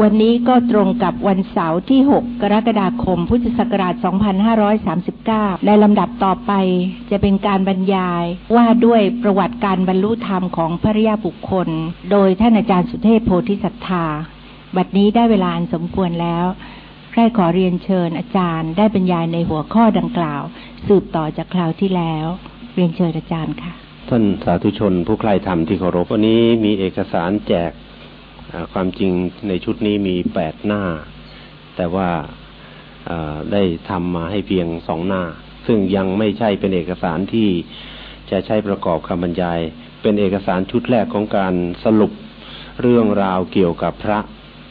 วันนี้ก็ตรงกับวันเสาร์ที่ 6 กรกฎาคม พุทธศักราช 2539 ในลำดับต่อไปจะเป็นการบรรยายว่าด้วยประวัติการบรรลุธรรมของพระริยาบุคคล โดยท่านอาจารย์สุเทพโพธิสัตธา บัดนี้ได้เวลาอันสมควรแล้วใครขอเรียนเชิญอาจารย์ได้บรรยายในหัวข้อดังกล่าว สืบต่อจากคราวที่แล้ว เรียนเชิญอาจารย์ค่ะ ท่านสาธุชนผู้ใคร่ธรรมที่เคารพวันนี้มีเอกสารแจก ความจริงในชุดนี้มีแปดหน้า แต่ว่าได้ทำมาให้เพียงสองหน้า ซึ่งยังไม่ใช่เป็นเอกสารที่จะใช้ประกอบคำบรรยาย เป็นเอกสารชุดแรกของการสรุปเรื่องราวเกี่ยวกับพระ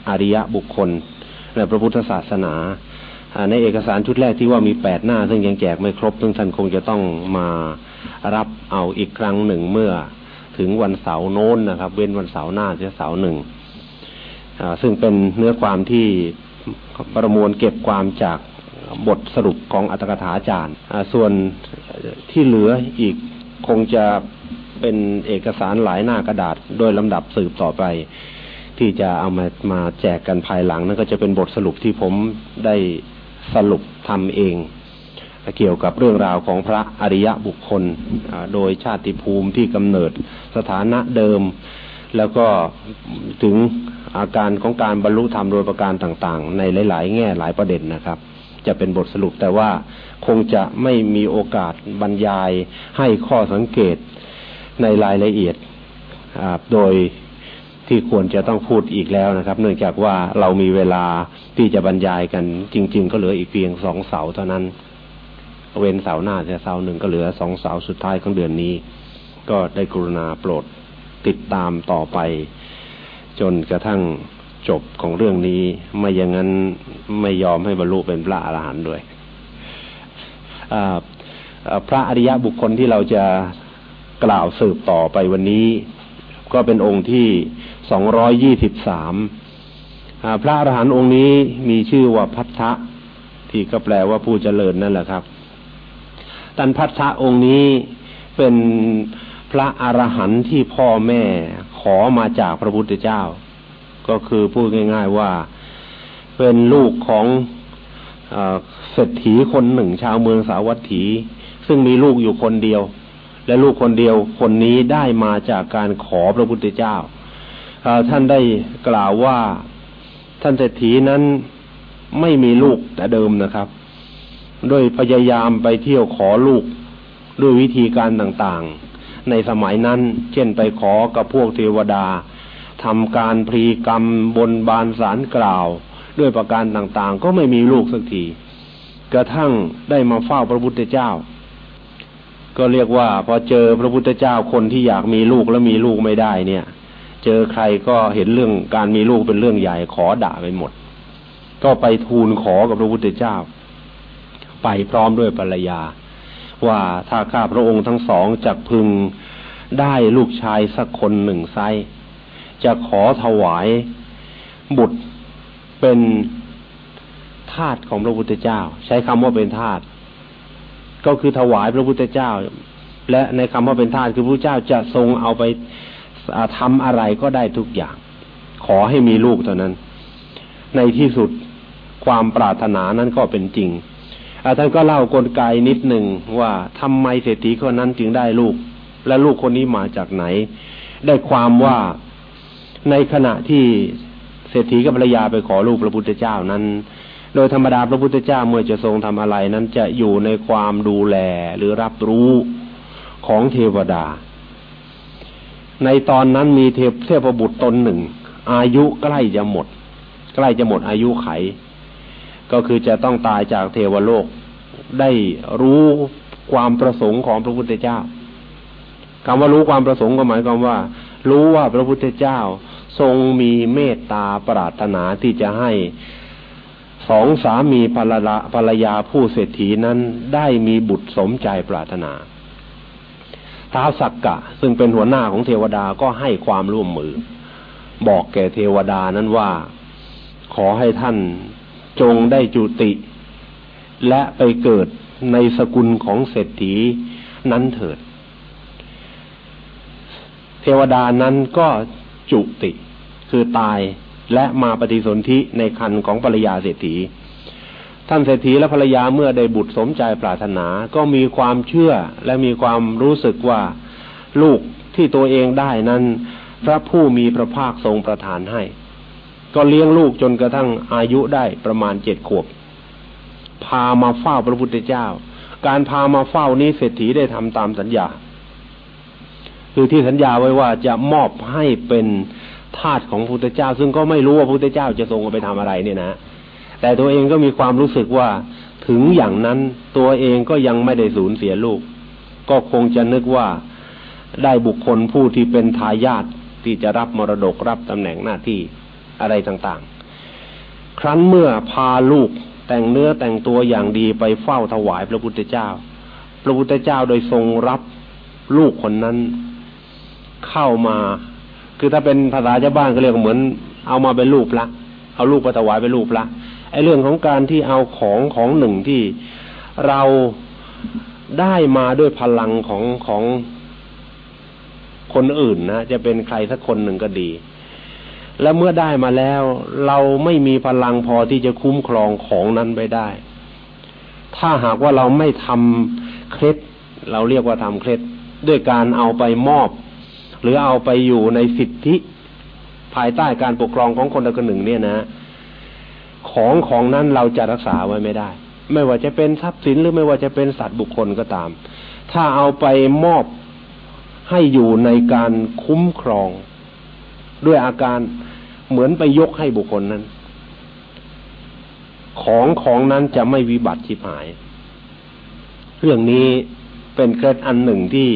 อริยบุคคลในพระพุทธศาสนา ในเอกสารชุดแรกที่ว่ามีแปดหน้า ซึ่งยังแจกไม่ครบ ซึ่งท่านคงจะต้องมารับเอาอีกครั้งหนึ่งเมื่อ ถึงวันเสาร์โน้นนะครับ เว้นวันเสาร์หน้าเสียเสาร์หนึ่ง ซึ่งเป็นเนื้อความที่ประมวลเก็บความจากบทสรุปของอัตถกถาจารย์ ส่วนที่เหลืออีกคงจะเป็นเอกสารหลายหน้ากระดาษ โดยลำดับสืบต่อไป ที่จะเอามามาแจกกันภายหลัง นั่นก็จะเป็นบทสรุปที่ผมได้สรุปทำเอง เกี่ยวกับเรื่องราวของพระอริยะบุคคล โดยชาติภูมิที่กำเนิดสถานะเดิม แล้วก็ถึง อาการของการบรรลุธรรมโดยประการต่างๆ ในหลาย ๆ แง่หลายประเด็นนะครับ จะเป็นบทสรุปแต่ว่าคงจะไม่มีโอกาสบรรยายให้ข้อสังเกตในรายละเอียดโดยที่ควรจะต้องพูดอีกแล้วนะครับ เนื่องจากว่าเรามีเวลาที่จะบรรยายกัน จริง ๆ ก็เหลืออีกเพียงสองเสาเท่านั้น เว้นเสาหน้าแต่เสาหนึ่งก็เหลือสองเสาสุดท้ายของเดือนนี้ ก็ได้กรุณาโปรดติดตามต่อไป จนกระทั่งจบของเรื่องนี้ ไม่อย่างนั้นไม่ยอมให้บรรลุเป็นพระอรหันต์ด้วยพระอริยะบุคคลที่เราจะกล่าวสืบต่อไปวันนี้ ก็เป็นองค์ที่สองร้อยยี่สิบสามพระอรหันต์องค์นี้มีชื่อว่าพัทธะที่ก็แปลว่าผู้เจริญนั่นแหละครับตันพัทธะองค์นี้เป็นพระอรหันต์ที่พ่อแม่ ขอมาจากพระพุทธเจ้า ก็คือพูดง่าย ๆว่าเป็นลูกของเศรษฐีคนหนึ่งชาวเมืองสาวัตถี ซึ่งมีลูกอยู่คนเดียว และลูกคนเดียวคนนี้ได้มาจากการขอพระพุทธเจ้า ท่านได้กล่าวว่าท่านเศรษฐีนั้นไม่มีลูกแต่เดิมนะครับ โดยพยายามไปเที่ยวขอลูกด้วยวิธีการต่างๆ ในสมัยนั้น เช่นไปขอกับพวกเทวดาทำการพรีกรรมบนบานสารกล่าว ด้วยประการต่างๆ ก็ไม่มีลูกสักทีกระทั่งได้มาเฝ้าพระพุทธเจ้า ก็เรียกว่าพอเจอพระพุทธเจ้าคนที่อยากมีลูกแล้วมีลูกไม่ได้เนี่ย เจอใครก็เห็นเรื่องการมีลูกเป็นเรื่องใหญ่ขอด่าไปหมด ก็ไปทูลขอกับพระพุทธเจ้า ไปพร้อมด้วยภรรยา ว่าถ้าข้าพระองค์ทั้งสองจะพึงได้ลูกชายสักคนหนึ่งไซจะขอถวายบุตรเป็นทาสของพระพุทธเจ้า ใช้คำว่าเป็นทาสก็คือถวายพระพุทธเจ้า และในคำว่าเป็นทาสคือพระเจ้าจะทรงเอาไปทำอะไรก็ได้ทุกอย่าง ขอให้มีลูกเท่านั้น ในที่สุดความปรารถนานั้นก็เป็นจริง ท่านก็เล่ากลไกนิดหนึ่งว่าทำไมเศรษฐีคนนั้นจึงได้ลูก และลูกคนนี้มาจากไหน ได้ความว่าในขณะที่เศรษฐีกับภรรยาไปขอลูกพระพุทธเจ้านั้น โดยธรรมดาพระพุทธเจ้าเมื่อจะทรงทำอะไรนั้นจะอยู่ในความดูแลหรือรับรู้ของเทวดา ในตอนนั้นมีเทพเทพบุตรตนหนึ่ง อายุใกล้จะหมด ใกล้จะหมดอายุไข ก็คือจะต้องตายจากเทวโลก ได้รู้ความประสงค์ของพระพุทธเจ้าคำว่ารู้ความประสงค์ก็หมายความว่า รู้ว่าพระพุทธเจ้าทรงมีเมตตาปรารถนาที่จะให้สองสามีภรรยาภรรยาผู้เศรษฐีนั้นได้มีบุตรสมใจปรารถนาท้าวสักกะ ซึ่งเป็นหัวหน้าของเทวดาก็ให้ความร่วมมือ บอกแก่เทวดานั้นว่า ขอให้ท่าน จงได้จุติ และไปเกิดในสกุลของเศรษฐีนั้นเถิด เทวดานั้นก็จุติ คือตายและมาปฏิสนธิในคันของภรรยาเศรษฐี ท่านเศรษฐีและภรรยาเมื่อได้บุตรสมใจปรารถนา ก็มีความเชื่อและมีความรู้สึกว่าลูกที่ตัวเองได้นั้น พระผู้มีพระภาคทรงประทานให้ ก็เลี้ยงลูกจนกระทั่งอายุได้ประมาณเจ็ดขวบ พามาเฝ้าพระพุทธเจ้า การพามาเฝ้านี้เศรษฐีได้ทำตามสัญญา คือที่สัญญาไว้ว่าจะมอบให้เป็นทาสของพระพุทธเจ้า ซึ่งก็ไม่รู้ว่าพระพุทธเจ้าจะทรงไปทำอะไรเนี่ยนะแต่ตัวเองก็มีความรู้สึกว่าถึงอย่างนั้นตัวเองก็ยังไม่ได้สูญเสียลูก ก็คงจะนึกว่าได้บุคคลผู้ที่เป็นทายาทที่จะรับมรดกรับตำแหน่งหน้าที่ อะไรต่างๆ ครั้นเมื่อพาลูกแต่งเนื้อแต่งตัวอย่างดีไปเฝ้าถวายพระพุทธเจ้า พระพุทธเจ้าโดยทรงรับลูกคนนั้นเข้ามา คือถ้าเป็นภาษาชาวบ้านก็เรียกเหมือน เอามาเป็นลูกละเอาลูกไปถวายเป็นลูกละไอ้เรื่องของการที่เอาของของหนึ่งที่เราได้มาด้วยพลังของของคนอื่นนะจะเป็นใครสักคนหนึ่งก็ดี และเมื่อได้มาแล้ว เราไม่มีพลังพอที่จะคุ้มครองของนั้นไปได้ ถ้าหากว่าเราไม่ทำเคล็ด เราเรียกว่าทำเคล็ด ด้วยการเอาไปมอบ หรือเอาไปอยู่ในสิทธิ ภายใต้การปกครองของคนใดคนหนึ่งเนี่ยนะ ของของนั้นเราจะรักษาไว้ไม่ได้ ไม่ว่าจะเป็นทรัพย์สินหรือไม่ว่าจะเป็นสัตว์บุคคลก็ตาม ถ้าเอาไปมอบให้อยู่ในการคุ้มครอง ด้วยอาการเหมือนไปยกให้บุคคลนั้น ของของนั้นจะไม่วิบัติชิบหาย เรื่องนี้เป็นเคล็ดอันหนึ่งที่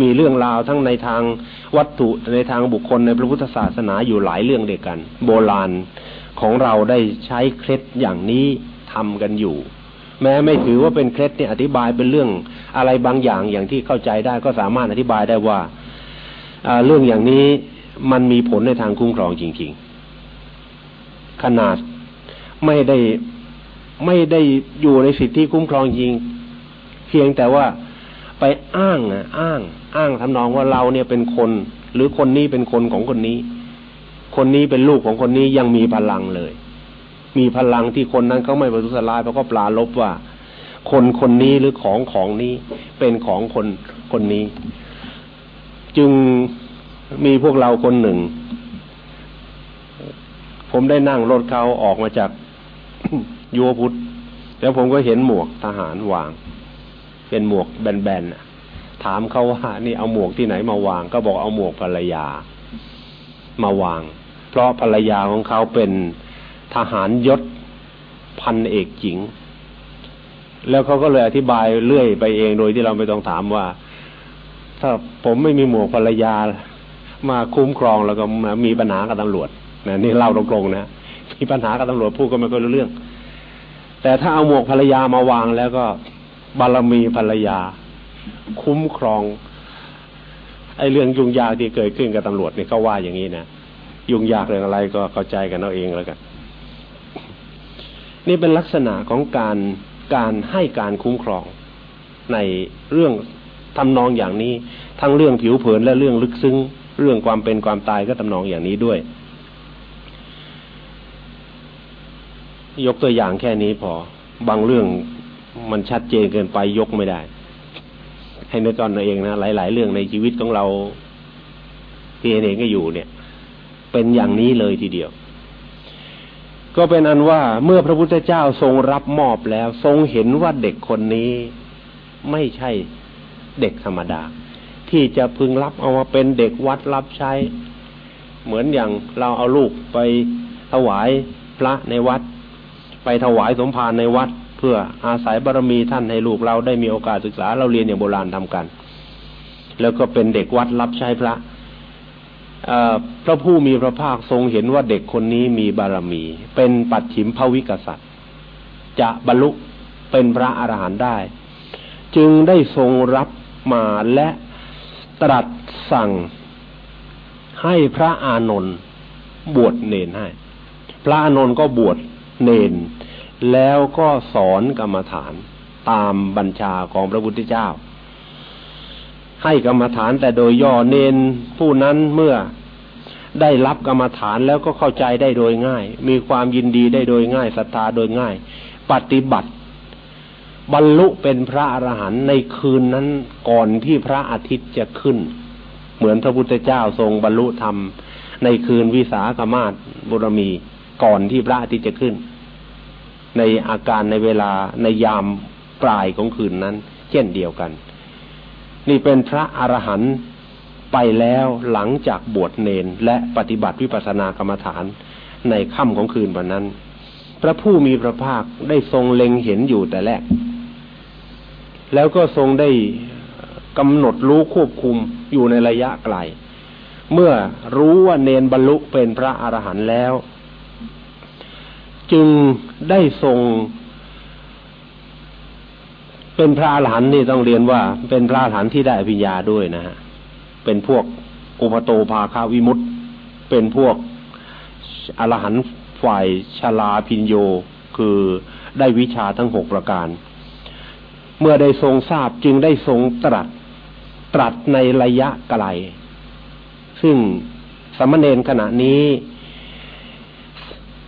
มีเรื่องราวทั้งในทางวัตถุในทางบุคคลในพระพุทธศาสนาอยู่หลายเรื่องเดียวกัน โบราณของเราได้ใช้เคล็ดอย่างนี้ทำกันอยู่ แม้ไม่ถือว่าเป็นเคล็ดเนี่ยอธิบายเป็นเรื่องอะไรบางอย่างอย่างที่เข้าใจได้ก็สามารถอธิบายได้ว่าเรื่องอย่างนี้ มันมีผลในทางคุ้มครองจริง ๆ ขนาดไม่ได้ไม่ได้อยู่ในสิทธิคุ้มครองจริง เพียงแต่ว่าไปอ้างอะอ้าง อ้างทำนองว่าเราเนี่ยเป็นคน หรือคนนี้เป็นคนของคนนี้ คนนี้เป็นลูกของคนนี้ยังมีพลังเลย มีพลังที่คนนั้นเขาไม่ประทุษร้ายเพราะก็ปลาลบว่า คนคนนี้หรือของของนี้เป็นของคนคนนี้ จึง มีพวกเราคนหนึ่ง ผมได้นั่งรถเขาออกมาจากยัวพุทธแล้วผมก็เห็นหมวกทหารวาง เป็นหมวกแบนๆถามเขาว่านี่เอาหมวกที่ไหนมาวาง ก็บอกเอาหมวกภรรยา มาวาง เพราะภรรยาของเขาเป็นทหารยศพันเอกหญิง แล้วเขาก็เลยอธิบายเรื่อยไปเองโดยที่เราไม่ต้องถามว่า ถ้าผมไม่มีหมวกภรรยา มาคุ้มครองแล้วก็มีปัญหากับตำรวจนะนี่เล่าตรงๆนะมีปัญหากับตำรวจพูดก็ไม่ค่อยรู้เรื่อง แต่ถ้าเอาหมวกภรรยามาวางแล้วก็บารมีภรรยา คุ้มครองไอ้เรื่องยุ่งยากที่เกิดขึ้นกับตำรวจนี่เขาว่าอย่างนี้นะยุ่งยากเรื่องอะไรก็เข้าใจกันเอาเองแล้วกัน นี่เป็นลักษณะของการการให้การคุ้มครองในเรื่องทำนองอย่างนี้ ทั้งเรื่องผิวเผินและเรื่องลึกซึ้ง เรื่องความเป็นความตายก็ทำนองอย่างนี้ด้วย ยกตัวอย่างแค่นี้พอ บางเรื่องมันชัดเจนเกินไปยกไม่ได้ ให้นึกก่อนเองนะหลาย ๆ เรื่องในชีวิตของเราที่เองก็อยู่เนี่ย เป็นอย่างนี้เลยทีเดียวก็เป็นอันว่าเมื่อพระพุทธเจ้าทรงรับมอบแล้ว ทรงเห็นว่าเด็กคนนี้ไม่ใช่เด็กธรรมดา ที่จะพึงรับเอามาเป็นเด็กวัดรับใช้ เหมือนอย่างเราเอาลูกไปถวายพระในวัด ไปถวายสมภารในวัด เพื่ออาศัยบารมีท่านให้ลูกเราได้มีโอกาสศึกษาเราเรียนอย่างโบราณทำกัน แล้วก็เป็นเด็กวัดรับใช้พระพระผู้มีพระภาคทรงเห็นว่าเด็กคนนี้มีบารมี เป็นปัจฉิมภวิกษัตริย์จะบรรลุเป็นพระอรหันต์ได้ จึงได้ทรงรับมาและ ตรัสสั่งให้พระอานนท์บวชเนนให้ พระอานนท์ก็บวชเนน แล้วก็สอนกรรมฐานตามบัญชาของพระพุทธเจ้า ให้กรรมฐานแต่โดยย่อเนนผู้นั้นเมื่อได้รับกรรมฐานแล้วก็เข้าใจได้โดยง่าย มีความยินดีได้โดยง่ายศรัทธาโดยง่าย ปฏิบัติ บรรลุเป็นพระอรหันต์ในคืนนั้นก่อนที่พระอาทิตย์จะขึ้น เหมือนพระพุทธเจ้าทรงบรรลุธรรม ในคืนวิสาขมาศบุรมีก่อนที่พระอาทิตย์จะขึ้น ในอาการในเวลาในยามปลายของคืนนั้น เช่นเดียวกัน นี่เป็นพระอรหันต์ไปแล้วหลังจากบวชเนนและปฏิบัติวิปัสสนากรรมฐานในค่ำของคืนวันนั้น พระผู้มีพระภาคได้ทรงเล็งเห็นอยู่แต่แรก แล้วก็ทรงได้กำหนดรู้ควบคุมอยู่ในระยะไกล เมื่อรู้ว่าเนนบรรลุเป็นพระอรหันต์แล้ว จึงได้ทรงเป็นพระอรหันต์นี่ต้องเรียนว่า เป็นพระอรหันต์ที่ได้อภิญญาด้วยนะฮะเป็นพวกอุปโตภาคาวิมุตเป็นพวกอรหันต์ฝ่ายชลาพินโย คือได้วิชาทั้งหกประการ เมื่อได้ทรงทราบจึงได้ทรงตรัสตรัสในระยะไกล ซึ่งสมณเณรขณะนี้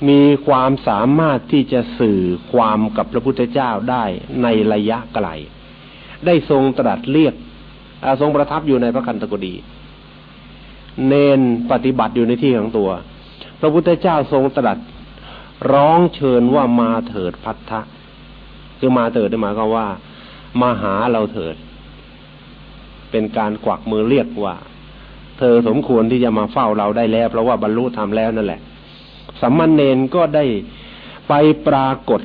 มีความสามารถที่จะสื่อความกับพระพุทธเจ้าได้ในระยะไกล ได้ทรงตรัสเรียกทรงประทับอยู่ในพระคันตกุฎีเนนปฏิบัติอยู่ในที่ของตัว พระพุทธเจ้าทรงตรัสร้องเชิญว่ามาเถิดพัทธะคือมาเถิดหมายความว่า มาหาเราเถิด เป็นการกวักมือเรียกว่า เธอสมควรที่จะมาเฝ้าเราได้แล้ว เพราะว่าบรรลุธรรมแล้วนั่นแหละสัมมันเนนก็ได้ไปปรากฏ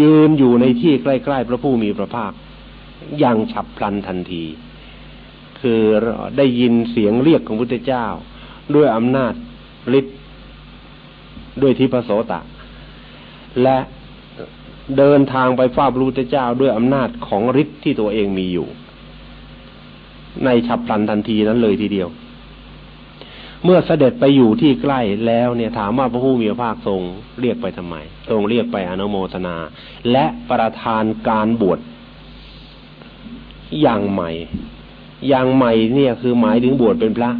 ยืนอยู่ในที่ใกล้ๆพระผู้มีพระภาค อย่างฉับพลันทันที คือได้ยินเสียงเรียกของพุทธเจ้า ด้วยอำนาจฤทธิ์ด้วยทิพโสตะ และ เดินทางไปฟ้าพระพุทธเจ้าด้วยอำนาจของฤทธิ์ที่ตัวเองมีอยู่ ในฉับพลันทันทีนั้นเลยทีเดียว เมื่อเสด็จไปอยู่ที่ใกล้แล้วเนี่ยถามว่าพระผู้มีพระภาคทรงเรียกไปทำไม ทรงเรียกไปอนุโมทนา และประทานการบวชอย่างใหม่ อย่างใหม่เนี่ยคือหมายถึงบวชเป็นพระ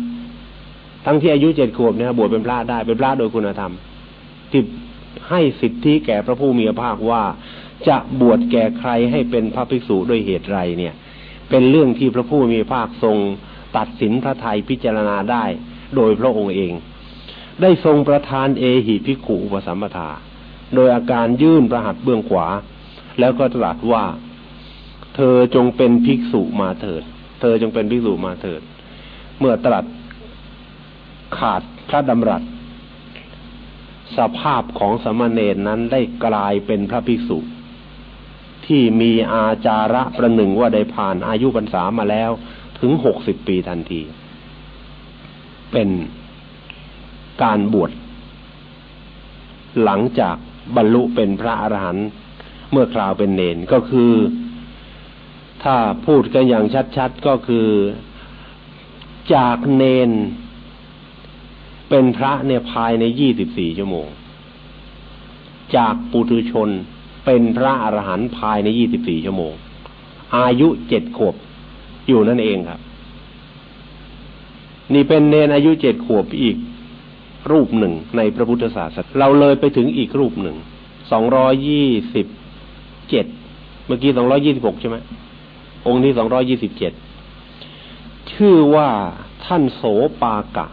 ทั้งที่อายุเจ็ดขวบเนี่ยบวชเป็นพระได้เป็นพระโดยคุณธรรมที่ ให้สิทธิแก่พระผู้มีพระภาคว่า จะบวชแก่ใครให้เป็นพระภิกษุด้วยเหตุไรเนี่ย เป็นเรื่องที่พระผู้มีพระภาคทรงตัดสินพระทัยพิจารณาได้ โดยพระองค์เอง ได้ทรงประทานเอหิภิกขุอุปสัมปทา โดยอาการยื่นประหัตเบื้องขวา แล้วก็ตรัสว่า เธอจงเป็นภิกษุมาเถิด เธอจงเป็นภิกษุมาเถิด เมื่อตรัสขาดพระดำรัส สภาพของสมณเณรนั้นได้กลายเป็นพระภิกษุ ที่มีอาจาระประหนึ่งว่าได้ผ่านอายุพรรษามาแล้วถึงหกสิบปีทันที เป็นการบวชหลังจากบรรลุเป็นพระอรหันต์เมื่อคราวเป็นเนนก็คือ ถ้าพูดกันอย่างชัดๆก็คือจากเนน เป็นพระเนี่ยภายในยี่สิบสี่ชั่วโมง จากปุถุชนเป็นพระอรหันต์ภายในยี่สิบสี่ชั่วโมง อายุเจ็ดขวบอยู่นั่นเองครับ นี่เป็นเนนอายุเจ็ดขวบอีกรูปหนึ่งในพระพุทธศาสนาเราเลยไปถึงอีกรูปหนึ่งสองร้อยยี่สิบเจ็ดเมื่อกี้สองร้อยี่สิบหกใช่ไหมองค์นี้สองร้อยี่สิบเจ็ดชื่อว่าท่านโสปากะ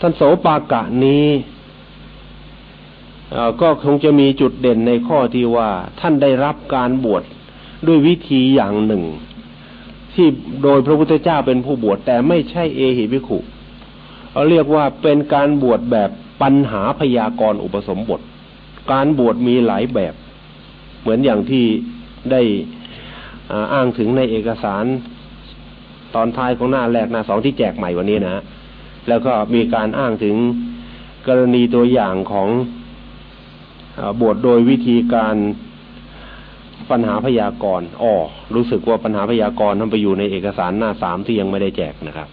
ท่านโสปากะนี้ก็คงจะมีจุดเด่นในข้อที่ว่า ท่านได้รับการบวชด้วยวิธีอย่างหนึ่ง ที่โดยพระพุทธเจ้าเป็นผู้บวชแต่ไม่ใช่เอหิภิขุเราเรียกว่าเป็นการบวชแบบปัญหาพยากรอุปสมบท การบวชมีหลายแบบ เหมือนอย่างที่ได้อ้างถึงในเอกสารตอนท้ายของหน้าแรกหน้าสองที่แจกใหม่วันนี้นะ แล้วก็มีการอ้างถึงกรณีตัวอย่างของบวชโดยวิธีการปัญหาพยากรณ์อ๋อรู้สึกว่าปัญหาพยากรณ์นั้นไปอยู่ในเอกสารหน้าสามที่ยังไม่ได้แจกนะครับ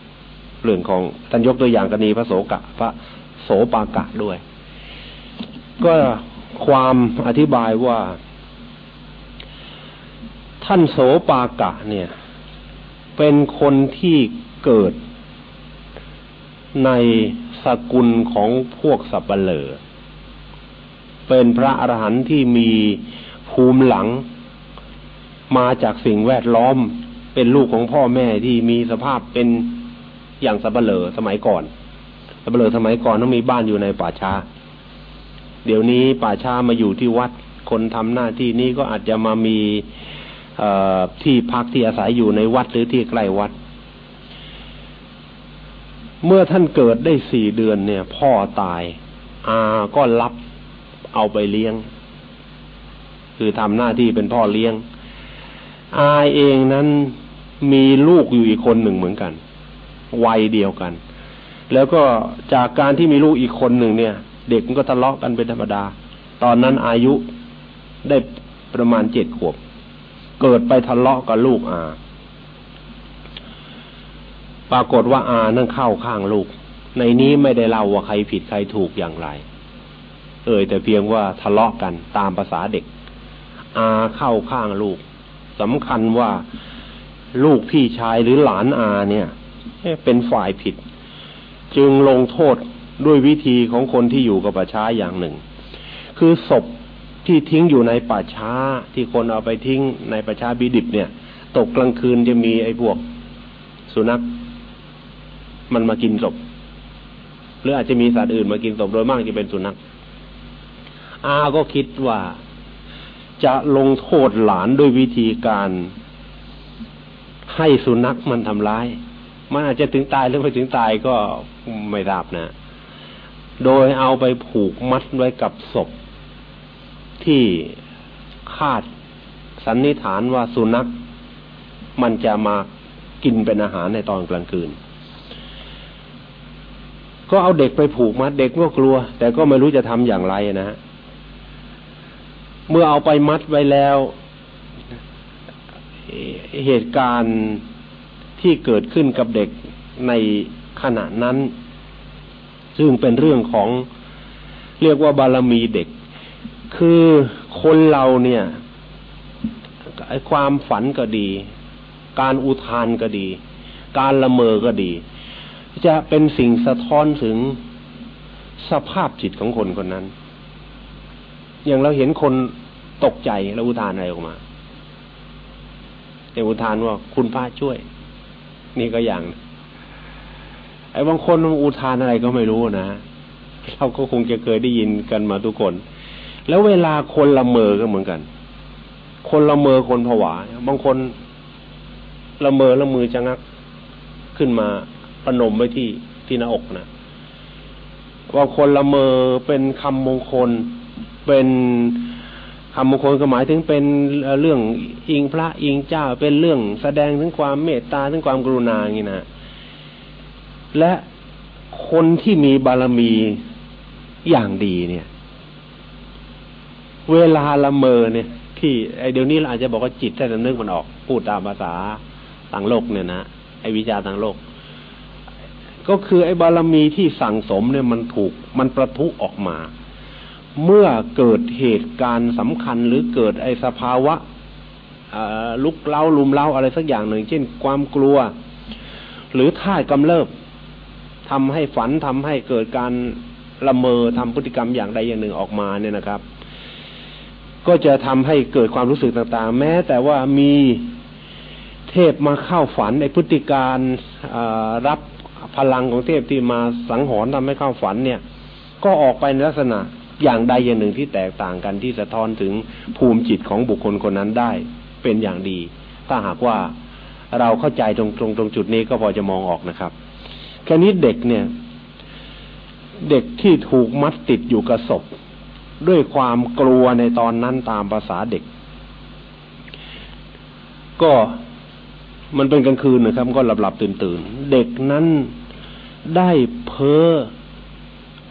เรื่องของท่านยกตัวอย่างกรณีพระโสกะ พระโสปากะด้วย ก็ความอธิบายว่า ท่านโสปากะเนี่ย เป็นคนที่เกิด ในสกุลของพวกสับเปลอเป็นพระอรหันต์ที่มีภูมิหลัง มาจากสิ่งแวดล้อม เป็นลูกของพ่อแม่ที่มีสภาพเป็นอย่างสับเปลอสมัยก่อนสับเปลอสมัยก่อนต้องมีบ้านอยู่ในป่าช้าเดี๋ยวนี้ป่าชามาอยู่ที่วัด คนทำหน้าที่นี้ก็อาจจะมามีที่พักที่อาศัยอยู่ในวัดหรือที่ใกล้วัด เมื่อท่านเกิดได้สี่เดือนเนี่ย พ่อตาย อาก็รับเอาไปเลี้ยง คือทำหน้าที่เป็นพ่อเลี้ยง อาเองนั้นมีลูกอยู่อีกคนหนึ่งเหมือนกัน วัยเดียวกัน แล้วก็จากการที่มีลูกอีกคนหนึ่งเนี่ย เด็กมันก็ทะเลาะกันเป็นธรรมดา ตอนนั้นอายุได้ประมาณเจ็ดขวบ เกิดไปทะเลาะกับลูกอา ปรากฏว่าอานั่งเข้าข้างลูก ในนี้ไม่ได้เล่าว่าใครผิดใครถูกอย่างไร เอ่ยแต่เพียงว่าทะเลาะกันตามภาษาเด็ก อาเข้าข้างลูกสำคัญว่าลูกพี่ชายหรือหลานอาเนี่ยเป็นฝ่ายผิด จึงลงโทษด้วยวิธีของคนที่อยู่กับป่าช้าอย่างหนึ่ง คือศพที่ทิ้งอยู่ในป่าช้าที่คนเอาไปทิ้งในป่าช้าบีดิบเนี่ย ตกกลางคืนจะมีไอ้พวกสุนัข มันมากินศพหรืออาจจะมีสัตว์อื่นมากินศพโดยมากจะเป็นสุนัขอาก็คิดว่าจะลงโทษหลานด้วยวิธีการให้สุนัขมันทำร้าย มันอาจจะถึงตายหรือไม่ถึงตายก็ไม่ทราบนะ โดยเอาไปผูกมัดไว้กับศพ ที่คาดสันนิษฐานว่าสุนัขมันจะมากินเป็นอาหารในตอนกลางคืน ก็เอาเด็กไปผูกมัดเด็กก็กลัว แต่ก็ไม่รู้จะทำอย่างไรนะฮะเมื่อเอาไปมัดไว้แล้ว เหตุการณ์ที่เกิดขึ้นกับเด็กในขณะนั้น ซึ่งเป็นเรื่องของเรียกว่าบารมีเด็ก คือคนเราเนี่ยความฝันก็ดี การอุทานก็ดี การละเมอก็ดี จะเป็นสิ่งสะท้อนถึงสภาพจิตของคนคนนั้น อย่างเราเห็นคนตกใจแล้วอุทานอะไรออกมาแต่อุทานว่าคุณพระช่วย นี่ก็อย่าง ไอ้บางคนอุทานอะไรก็ไม่รู้นะเราก็คงจะเคยได้ยินกันมาทุกคน แล้วเวลาคนละเมอก็เหมือนกัน คนละเมอคนผวา บางคนละเมอละมือจะงักขึ้นมา ประนมไว้ที่ที่หน้าอกนะว่าคนละเมอเป็นคำมงคล เป็นคำมงคลก็หมายถึงเป็นเรื่องอิงพระอิงเจ้าเป็นเรื่องแสดงถึงความเมตตาถึงความกรุณาอย่างนี้นะและคนที่มีบารมีอย่างดีเนี่ย เวลาละเมอเนี่ย ที่ไอเดี๋ยวนี้เราอาจจะบอกว่าจิตแท้สำนึกมันออก พูดตามภาษาต่างโลกเนี่ยนะไอวิชาต่างโลก ก็คือไอ้บารมีที่สั่งสมเนี่ยมันถูกมันประทุออกมา เมื่อเกิดเหตุการณ์สำคัญหรือเกิดไอ้สภาวะลุกเล้าลุมเล้าอะไรสักอย่างหนึ่ง เช่น ความกลัว หรือท่ากำเริบทำให้ฝันทำให้เกิดการละเมอทำพฤติกรรมอย่างใดอย่างหนึ่งออกมาเนี่ยนะครับ ก็จะทำให้เกิดความรู้สึกต่างๆ แม้แต่ว่ามีเทพมาเข้าฝันในพฤติการรับ พลังของเทพที่มาสังหรณ์ทำให้เข้าฝันเนี่ย ก็ออกไปในลักษณะอย่างใดอย่างหนึ่งที่แตกต่างกันที่สะท้อนถึงภูมิจิตของบุคคลคนนั้นได้เป็นอย่างดี ถ้าหากว่าเราเข้าใจตรงตรงตรงจุดนี้ก็พอจะมองออกนะครับ แค่นี้เด็กเนี่ย เด็กที่ถูกมัดติดอยู่กับศพด้วยความกลัวในตอนนั้นตามภาษาเด็ก ก็ มันเป็นกลางคืนนะครับก็หลับหลับตื่นตื่นเด็กนั้นได้เพ้อ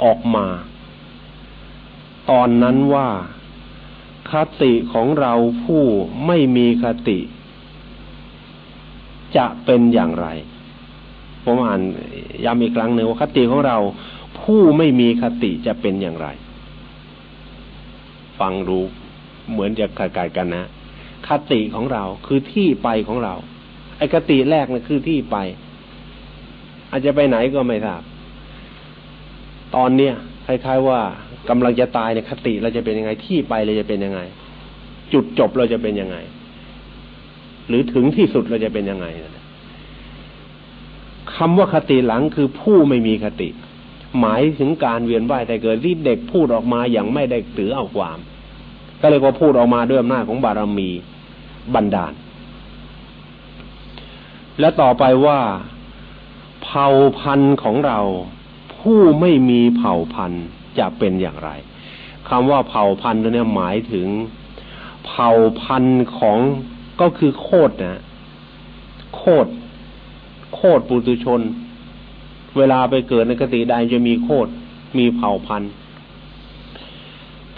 ออกมา ตอนนั้นว่าคติของเราผู้ไม่มีคติ จะเป็นอย่างไร ผมอ่านย้ำอีกครั้งหนึ่งว่าคติของเราผู้ไม่มีคติจะเป็นอย่างไร ฟังรู้เหมือนจะขาดกันนะ คติของเราคือที่ไปของเรา ไอ้คติแรกนะคือที่ไป อาจจะไปไหนก็ไม่ทราบ ตอนเนี้ยคล้ายๆว่ากำลังจะตายในคติเราจะเป็นยังไงที่ไปเราจะเป็นยังไง จุดจบเราจะเป็นยังไง หรือถึงที่สุดเราจะเป็นยังไงคำว่าคติหลังคือผู้ไม่มีคติ หมายถึงการเวียนว่ายแต่เกิดที่เด็กพูดออกมาอย่างไม่ได้ถือเอาความ ก็เลยก็พูดออกมาด้วยอำนาจของบารมีบันดาล และต่อไปว่า เผ่าพันธุ์ของเรา ผู้ไม่มีเผ่าพันธุ์จะเป็นอย่างไรคำว่าเผ่าพันธุ์ตัวนี้หมายถึง เผ่าพันธุ์ของก็คือโคดนะโคดโคดปุตุชน เวลาไปเกิดในกติใดจะมีโคดมีเผ่าพันธุ์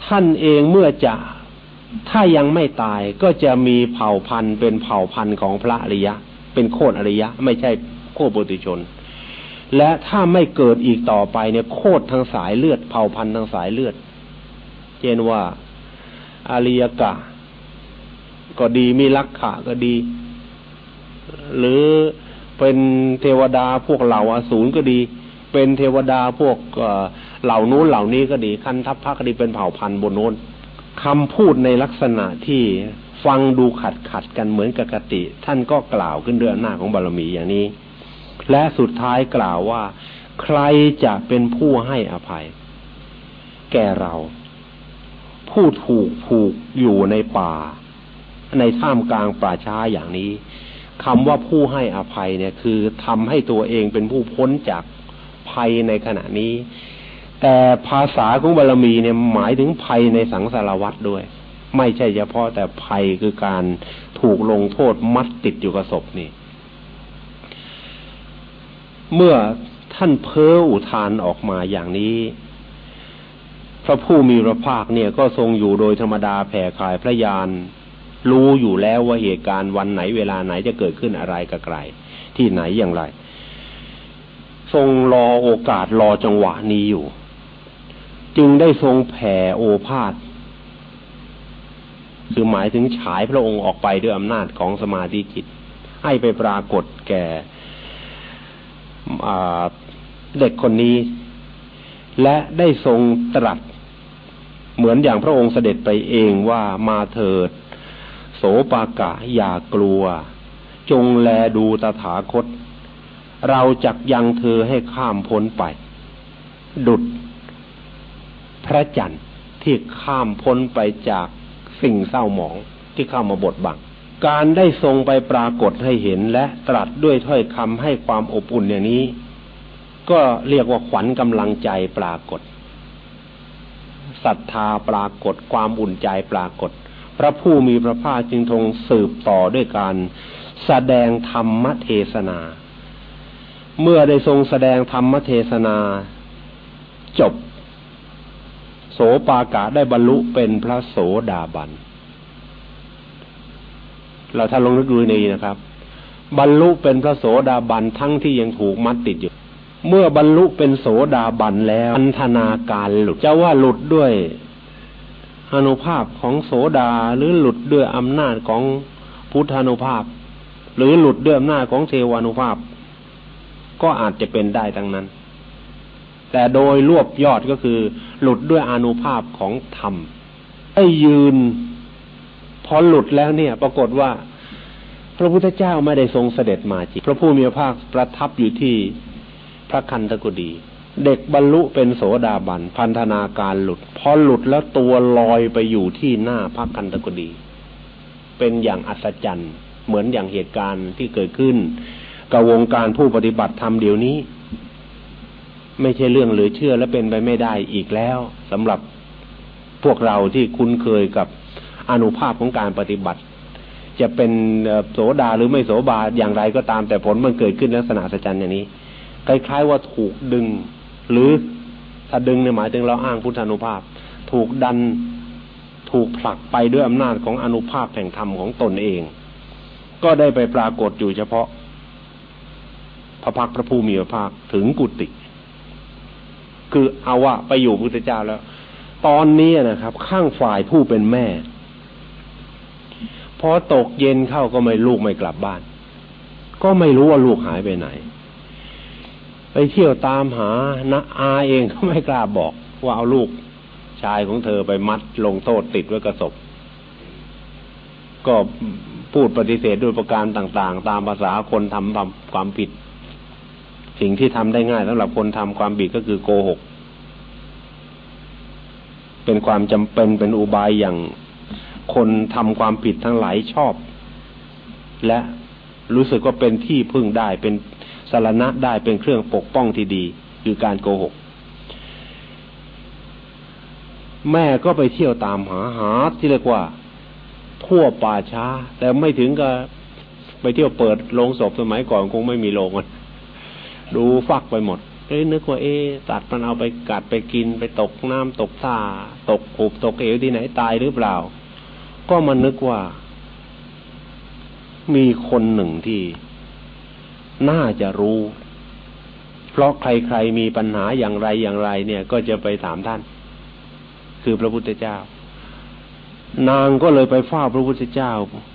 ท่านเองเมื่อจะถ้ายังไม่ตายก็จะมีเผ่าพันธุ์เป็นเผ่าพันธุ์ของพระอริยะ เป็นโคดอริยะ ไม่ใช่โคดปุตุชน และถ้าไม่เกิดอีกต่อไปเนี่ยโคตรทางสายเลือดเผ่าพันธุ์ทางสายเลือดเช่นว่าอาริยกะ ก็ดีมีลักขะก็ดี หรือเป็นเทวดาพวกเหล่าอสูรก็ดี เป็นเทวดาพวกเหล่านู้นเหล่านี้ก็ดี คันทัพพระก็ดีเป็นเผ่าพันธุ์บนโน้นคำพูดในลักษณะที่ ฟังดูขัดขัดกันเหมือนกับกติ ท่านก็กล่าวขึ้นเรื่องหน้าของบารมีอย่างนี้ และสุดท้ายกล่าวว่า ใครจะเป็นผู้ให้อภัย แก่เรา ผู้ถูกผูกอยู่ในป่า ในท่ามกลางป่าช้าอย่างนี้คำว่าผู้ให้อภัยเนี่ยคือทำให้ตัวเองเป็นผู้พ้นจากภัยในขณะนี้ แต่ภาษาของบารมีเนี่ยหมายถึงภัยในสังสารวัตรด้วย ไม่ใช่เฉพาะแต่ภัยคือการถูกลงโทษมัดติดอยู่กับศพนี่ เมื่อท่านเพ้ออุทานออกมาอย่างนี้ พระผู้มีพระภาคเนี่ยก็ทรงอยู่โดยธรรมดาแผ่ขายพระยาน รู้อยู่แล้วว่าเหตุการณ์วันไหนเวลาไหนจะเกิดขึ้นอะไรกับใครที่ไหนอย่างไร ทรงรอโอกาสรอจังหวะนี้อยู่ จึงได้ทรงแผ่โอภาษ คือหมายถึงฉายพระองค์ออกไปด้วยอำนาจของสมาธิจิต ให้ไปปรากฏแก่เด็กคนนี้ และได้ทรงตรัส เหมือนอย่างพระองค์เสด็จไปเองว่ามาเถิด โสปากะอย่ากลัว จงแลดูตถาคต เราจักยังเธอให้ข้ามพ้นไป ดุดพระจันทร์ที่ข้ามพ้นไปจาก สิ่งเศร้าหมองที่เข้ามาบดบังการได้ทรงไปปรากฏให้เห็นและตรัสด้วยถ้อยคำให้ความอบอุ่นอย่างนี้ ก็เรียกว่าขวัญกำลังใจปรากฏศรัทธาปรากฏความอุ่นใจปรากฏ พระผู้มีพระภาคจึงทรงสืบต่อด้วยการแสดงธรรมเทศนา เมื่อได้ทรงแสดงธรรมเทศนา จบ โสปากะได้บรรลุเป็นพระโสดาบัน เราถ้าลงนึกดูในนะครับ บรรลุเป็นพระโสดาบันทั้งที่ยังถูกมัดติดอยู่ เมื่อบรรลุเป็นโสดาบันแล้วพันธนาการหลุดจะว่าหลุดด้วยอนุภาพของโสดาหรือหลุดด้วยอำนาจของพุทธานุภาพ หรือหลุดด้วยอำนาจของเทวานุภาพ ก็อาจจะเป็นได้ทั้งนั้น แต่โดยรวบยอดก็คือ หลุดด้วยอนุภาพของธรรมไอ้ยืน พอหลุดแล้วเนี่ย ปรากฏว่า พระพุทธเจ้าไม่ได้ทรงเสด็จมาจริงพระผู้มีพระภาคประทับอยู่ที่พระคันธกุฎีเด็กบรรลุเป็นโสดาบัน พันธนาการหลุด พอหลุดแล้วตัวลอยไปอยู่ที่หน้าพระคันธกุฎีเป็นอย่างอัศจรรย์ เหมือนอย่างเหตุการณ์ที่เกิดขึ้นกับวงการผู้ปฏิบัติธรรมเดี๋ยวนี้ ไม่ใช่เรื่องเหลือเชื่อและเป็นไปไม่ได้อีกแล้วสำหรับพวกเราที่คุ้นเคยกับอนุภาพของการปฏิบัติ จะเป็นโสดาหรือไม่โสบาอย่างไรก็ตามแต่ผลมันเกิดขึ้นลักษณะสัจจันอย่างนี้ คล้ายๆว่าถูกดึง หรือถ้าดึงเนี่ยหมายถึงเราอ้างพุทธานุภาพ ถูกดันถูกผลักไปด้วยอำนาจของอนุภาพแห่งธรรมของตนเอง ก็ได้ไปปรากฏอยู่เฉพาะ พระพักพระผู้มีพระภาคถึงกุติ คือเอาว่าไปอยู่พุทธเจ้าแล้ว ตอนนี้นะครับ ข้างฝ่ายผู้เป็นแม่พอตกเย็นเข้าก็ไม่ลูกไม่กลับบ้าน ก็ไม่รู้ว่าลูกหายไปไหน ไปเที่ยวตามหานะอาเองก็ไม่กล้าบอก ว่าเอาลูกชายของเธอไปมัดลงโทษติดไว้กระสบก็พูดปฏิเสธด้วยประการต่าง ๆ ตามภาษาคนทำความผิด สิ่งที่ทำได้ง่ายสำหรับคนทำความผิดก็คือโกหก เป็นความจำเป็นเป็นอุบายอย่างคนทำความผิดทั้งหลายชอบ และรู้สึกว่าเป็นที่พึ่งได้เป็นสารณะได้เป็นเครื่องปกป้องที่ดี คือการโกหก แม่ก็ไปเที่ยวตามหาหาที่เรียกว่าทั่วป่าช้า แต่ไม่ถึงกับไปเที่ยวเปิดโรงศพสมัยก่อนคงไม่มีโรงอะ ดูฟักไปหมดเอ้นึกว่าเอ๊สัตัดมันเอาไปกัดไปกินไปตกน้ำตกท่าตกขุบตกเอวที่ไหนตายหรือเปล่า ก็มานึกว่า มีคนหนึ่งที่ น่าจะรู้ เพราะใครๆมีปัญหาอย่างไรอย่างไร เนี่ย ก็จะไปถามท่าน คือพระพุทธเจ้า นางก็เลยไปเฝ้าพระพุทธเจ้า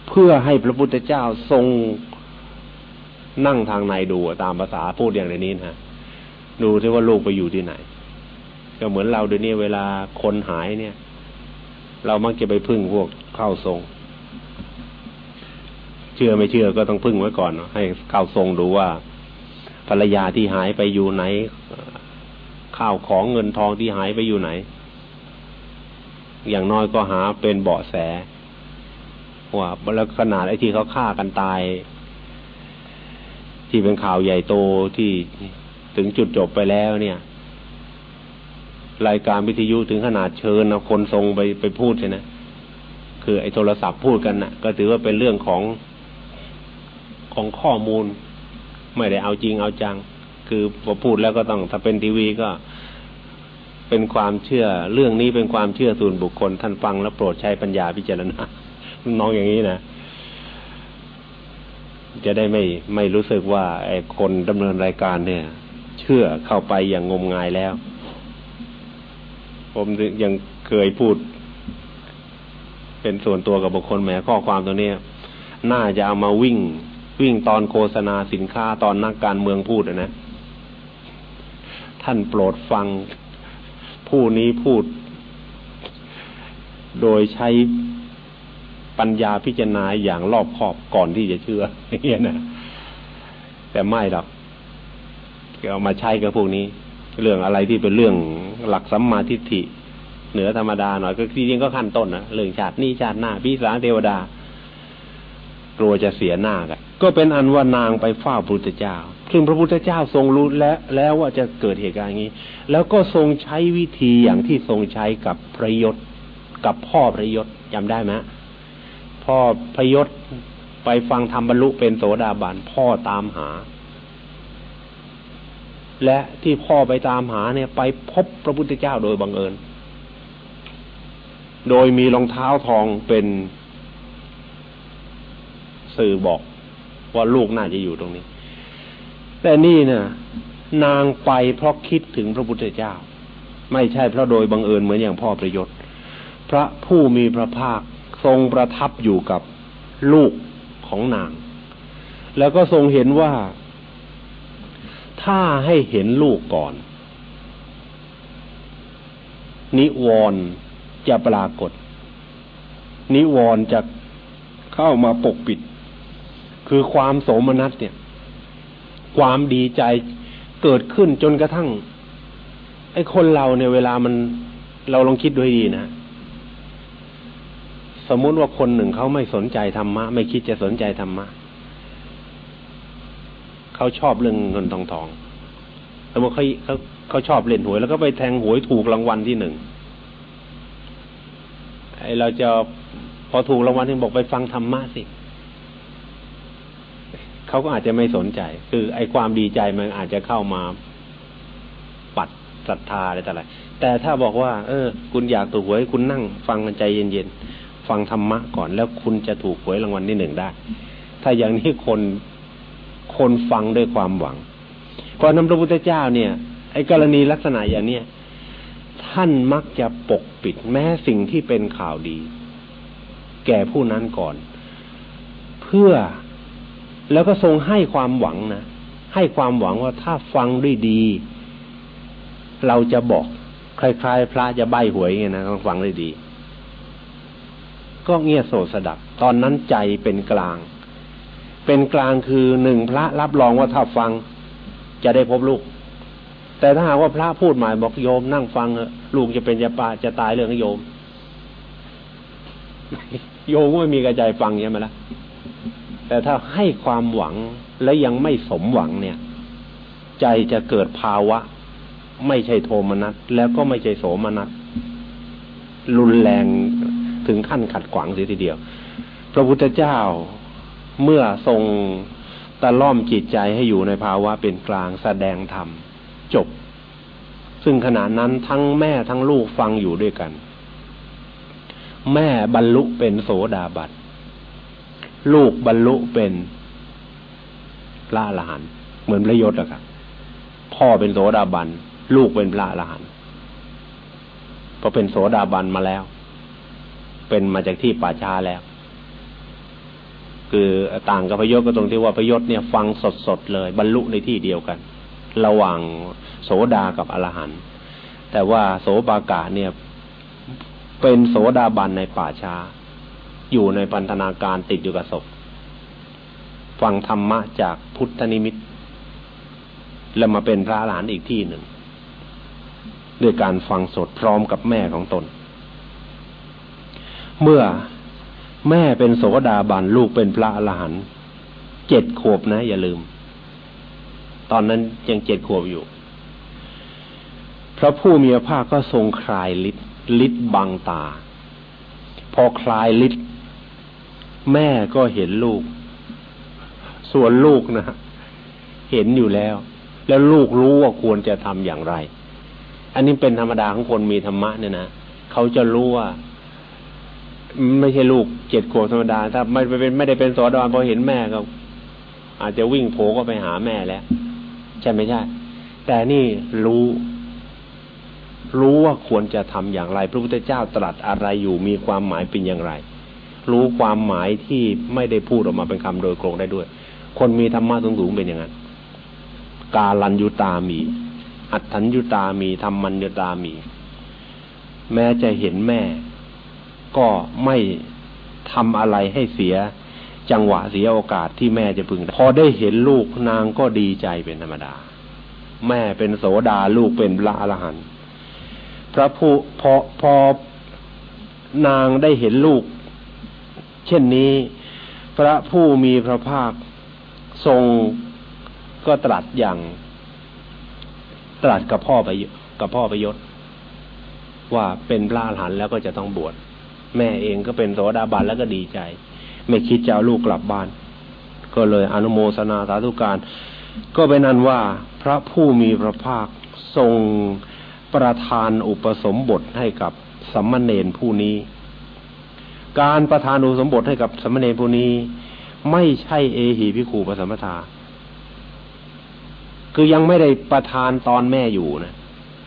เพื่อให้พระพุทธเจ้าทรง นั่งทางในดูตามภาษาพูดอย่างในนี้นะดูที่ว่าลูกไปอยู่ที่ไหน ก็เหมือนเราเดี๋ยวนี้เวลาคนหายเนี่ย เรามักจะไปพึ่งพวกเข้าทรง เชื่อไม่เชื่อก็ต้องพึ่งไว้ก่อนให้เข้าทรงดูว่าภรรยาที่หายไปอยู่ไหน ข้าวของเงินทองที่หายไปอยู่ไหน อย่างน้อยก็หาเป็นเบาะแสว่าแล้วขนาดไอ้ที่เขาฆ่ากันตาย ที่เป็นข่าวใหญ่โตที่ถึงจุดจบไปแล้วเนี่ย รายการวิทยุถึงขนาดเชิญเอาคนทรงไปไปพูดใช่นะคือไอ้โทรศัพท์พูดกันนะ่ะ ก็ถือว่าเป็นเรื่องของของข้อมูล ไม่ได้เอาจริงเอาจัง คือพอพูดแล้วก็ต้องถ้าเป็นทีวีก็เป็นความเชื่อ เรื่องนี้เป็นความเชื่อส่วนบุคคลท่านฟังแล้วโปรดใช้ปัญญาพิจารณาน้องอย่างนี้นะ จะได้ไม่ไม่รู้สึกว่าไอ้คนดำเนินรายการเนี่ย เชื่อเข้าไปอย่างงมงายแล้ว ผมยังเคยพูด เป็นส่วนตัวกับบุคคลแหมข้อความตัวนี้น่าจะเอามาวิ่ง วิ่งตอนโฆษณาสินค้าตอนนักการเมืองพูดนะท่านโปรดฟังผู้นี้พูด โดยใช้ ปัญญาพิจารณาอย่างรอบคอบก่อนที่จะเชื่ออย่างนี้นะแต่ไม่หรอกเอามาใช้กับพวกนี้ เรื่องอะไรที่เป็นเรื่องหลักสัมมาทิฏฐิ เหนือธรรมดาหน่อยก็จริงก็ขั้นต้นนะเรื่องชาตินี้ชาติหน้าพิสารเทวดา กลัวจะเสียหน้ากันก็เป็นอันว่านางไปเฝ้าพระพุทธเจ้า ซึ่งพระพุทธเจ้าทรงรู้แล้วแล้วว่าจะเกิดเหตุการณ์นี้ แล้วก็ทรงใช้วิธีอย่างที่ทรงใช้กับพระยศกับพ่อพระยศจำได้ไหม พ่อพยศไปฟังธรรมบรรลุเป็นโสดาบันพ่อตามหา และที่พ่อไปตามหาเนี่ย ไปพบพระพุทธเจ้าโดยบังเอิญ โดยมีรองเท้าทองเป็นสื่อบอกว่าลูกน่าจะอยู่ตรงนี้ แต่นี่นะ่ะ นางไปเพราะคิดถึงพระพุทธเจ้า ไม่ใช่เพราะโดยบังเอิญเหมือนอย่างพ่อประยศพระผู้มีพระภาค ทรงประทับอยู่กับลูกของนาง แล้วก็ทรงเห็นว่า ถ้าให้เห็นลูกก่อน นิวรณ์จะปรากฏ นิวรณ์จะเข้ามาปกปิด คือความโสมนัสเนี่ย ความดีใจเกิดขึ้นจนกระทั่ง ไอ้คนเราเนี่ยเวลามันเราลองคิดด้วยดีนะ สมมุติว่าคนหนึ่งเขาไม่สนใจธรรมะ ไม่คิดจะสนใจธรรมะเขาชอบเรื่องเงินทองทองสมมติเขาเขาเขาชอบเล่นหวย แล้วก็ไปแทงหวยถูกรางวัลที่หนึ่งไอเราจะพอถูกรางวัลที่บอกไปฟังธรรมะสิเขาก็อาจจะไม่สนใจ คือไอความดีใจมันอาจจะเข้ามาปัดศรัทธาอะไรต่ออะไรแต่ถ้าบอกว่า เออ คุณอยากถูกหวยคุณนั่ง ฟังกันใจเย็นๆ ฟังธรรมะก่อน แล้วคุณจะถูกหวยรางวัลที่หนึ่งได้ ถ้าอย่างนี้คนคนฟังด้วยความหวังพอนำพระพุทธเจ้าเนี่ย ไอ้กรณีลักษณะอย่างเนี้ยท่านมักจะปกปิดแม้สิ่งที่เป็นข่าวดี แก่ผู้นั้นก่อน เพื่อแล้วก็ทรงให้ความหวังนะให้ความหวังว่าถ้าฟังด้วยดี เราจะบอกคล้ายๆ พระจะใบหวยไงนะต้องฟังด้วยดี ก็เงียบโสสดับ ตอนนั้นใจเป็นกลาง เป็นกลางคือหนึ่งพระรับรองว่าถ้าฟังจะได้พบลูก แต่ถ้าหากว่าพระพูดหมายบอกโยมนั่งฟังลูกจะเป็นจะปาจะตายเรื่องโยม โยมก็ไม่มีกระจายฟังใช่ไหมละ่ะแต่ถ้าให้ความหวังและยังไม่สมหวังเนี่ย ใจจะเกิดภาวะ ไม่ใช่โทมนัสแล้วก็ไม่ใช่โสมนัสรุนแรง ถึงขั้นขัดขวางเสียทีเดียว พระพุทธเจ้าเมื่อทรงตะล่อมจิตใจให้อยู่ในภาวะเป็นกลางแสดงธรรมจบ ซึ่งขณะนั้นทั้งแม่ทั้งลูกฟังอยู่ด้วยกัน แม่บรรลุเป็นโสดาบันลูกบรรลุเป็นพระอรหันต์เหมือนพระยศอะครับพ่อเป็นโสดาบัน ลูกเป็นพระอรหันต์พอเป็นโสดาบันมาแล้ว เป็นมาจากที่ป่าชาแล้ว คือต่างกับพยศก็ตรงที่ว่าพยศเนี่ย ฟังสดๆเลย บรรลุในที่เดียวกัน ระหว่างโสดากับอรหันต์แต่ว่าโสปากาเนี่ย เป็นโสดาบันในป่าชาอยู่ในปันธนาการติดอยู่กับศพฟังธรรมะจากพุทธนิมิต แล้วมาเป็นพระหลานอีกที่หนึ่ง ด้วยการฟังสดพร้อมกับแม่ของตน เมื่อแม่เป็นโสดาบันลูกเป็นพระอรหันต์เจ็ดขวบนะ อย่าลืม ตอนนั้นยังเจ็ดขวบอยู่ พระผู้มีพระภาคก็ทรงคลายฤทธิ์ฤทธิ์บังตา พอคลายฤทธิ์แม่ก็เห็นลูก ส่วนลูกนะเห็นอยู่แล้ว แล้วลูกรู้ว่าควรจะทำอย่างไร อันนี้เป็นธรรมดาของคนมีธรรมะเนี่ยนะเขาจะรู้ว่า ไม่ใช่ลูกเจ็ดขวบธรรมดา ถ้าไม่เป็นไม่ได้เป็นสอดอนพอเห็นแม่ก็ อาจจะวิ่งโผล่ก็ไปหาแม่แล้ว ใช่ไหมใช่ แต่นี่รู้ รู้ว่าควรจะทำอย่างไร พระพุทธเจ้าตรัสอะไรอยู่มีความหมายเป็นอย่างไร รู้ความหมายที่ไม่ได้พูดออกมาเป็นคำโดยโครงได้ด้วย คนมีธรรมะสูงๆเป็นอย่างนั้นกาลัญยุตามี อัตถัญยุตามีธรรมัญยุตามี แม้จะเห็นแม่ ก็ไม่ทำอะไรให้เสียจังหวะเสียโอกาสที่แม่จะพึงพอได้เห็นลูกนางก็ดีใจเป็นธรรมดา แม่เป็นโสดาลูกเป็นพระอรหันต์พระผู้พอพอนางได้เห็นลูก เช่นนี้ พระผู้มีพระภาคทรงก็ตรัสอย่าง ตรัสกับพ่อไปกับพ่อประยศว่าเป็นพระอรหันต์แล้วก็จะต้องบวช แม่เองก็เป็นโสดาบันแล้วก็ดีใจ ไม่คิดจะเอาลูกกลับบ้าน ก็เลยอนุโมทนาสาธุการ ก็เป็นนั้นว่าพระผู้มีพระภาคทรงประทานอุปสมบทให้กับสัมมเนนผู้นี้ การประทานอุปสมบทให้กับสัมณเณรผู้นี้ ไม่ใช่เอหีพิคูปสัมทาคือยังไม่ได้ประทานตอนแม่อยู่นะ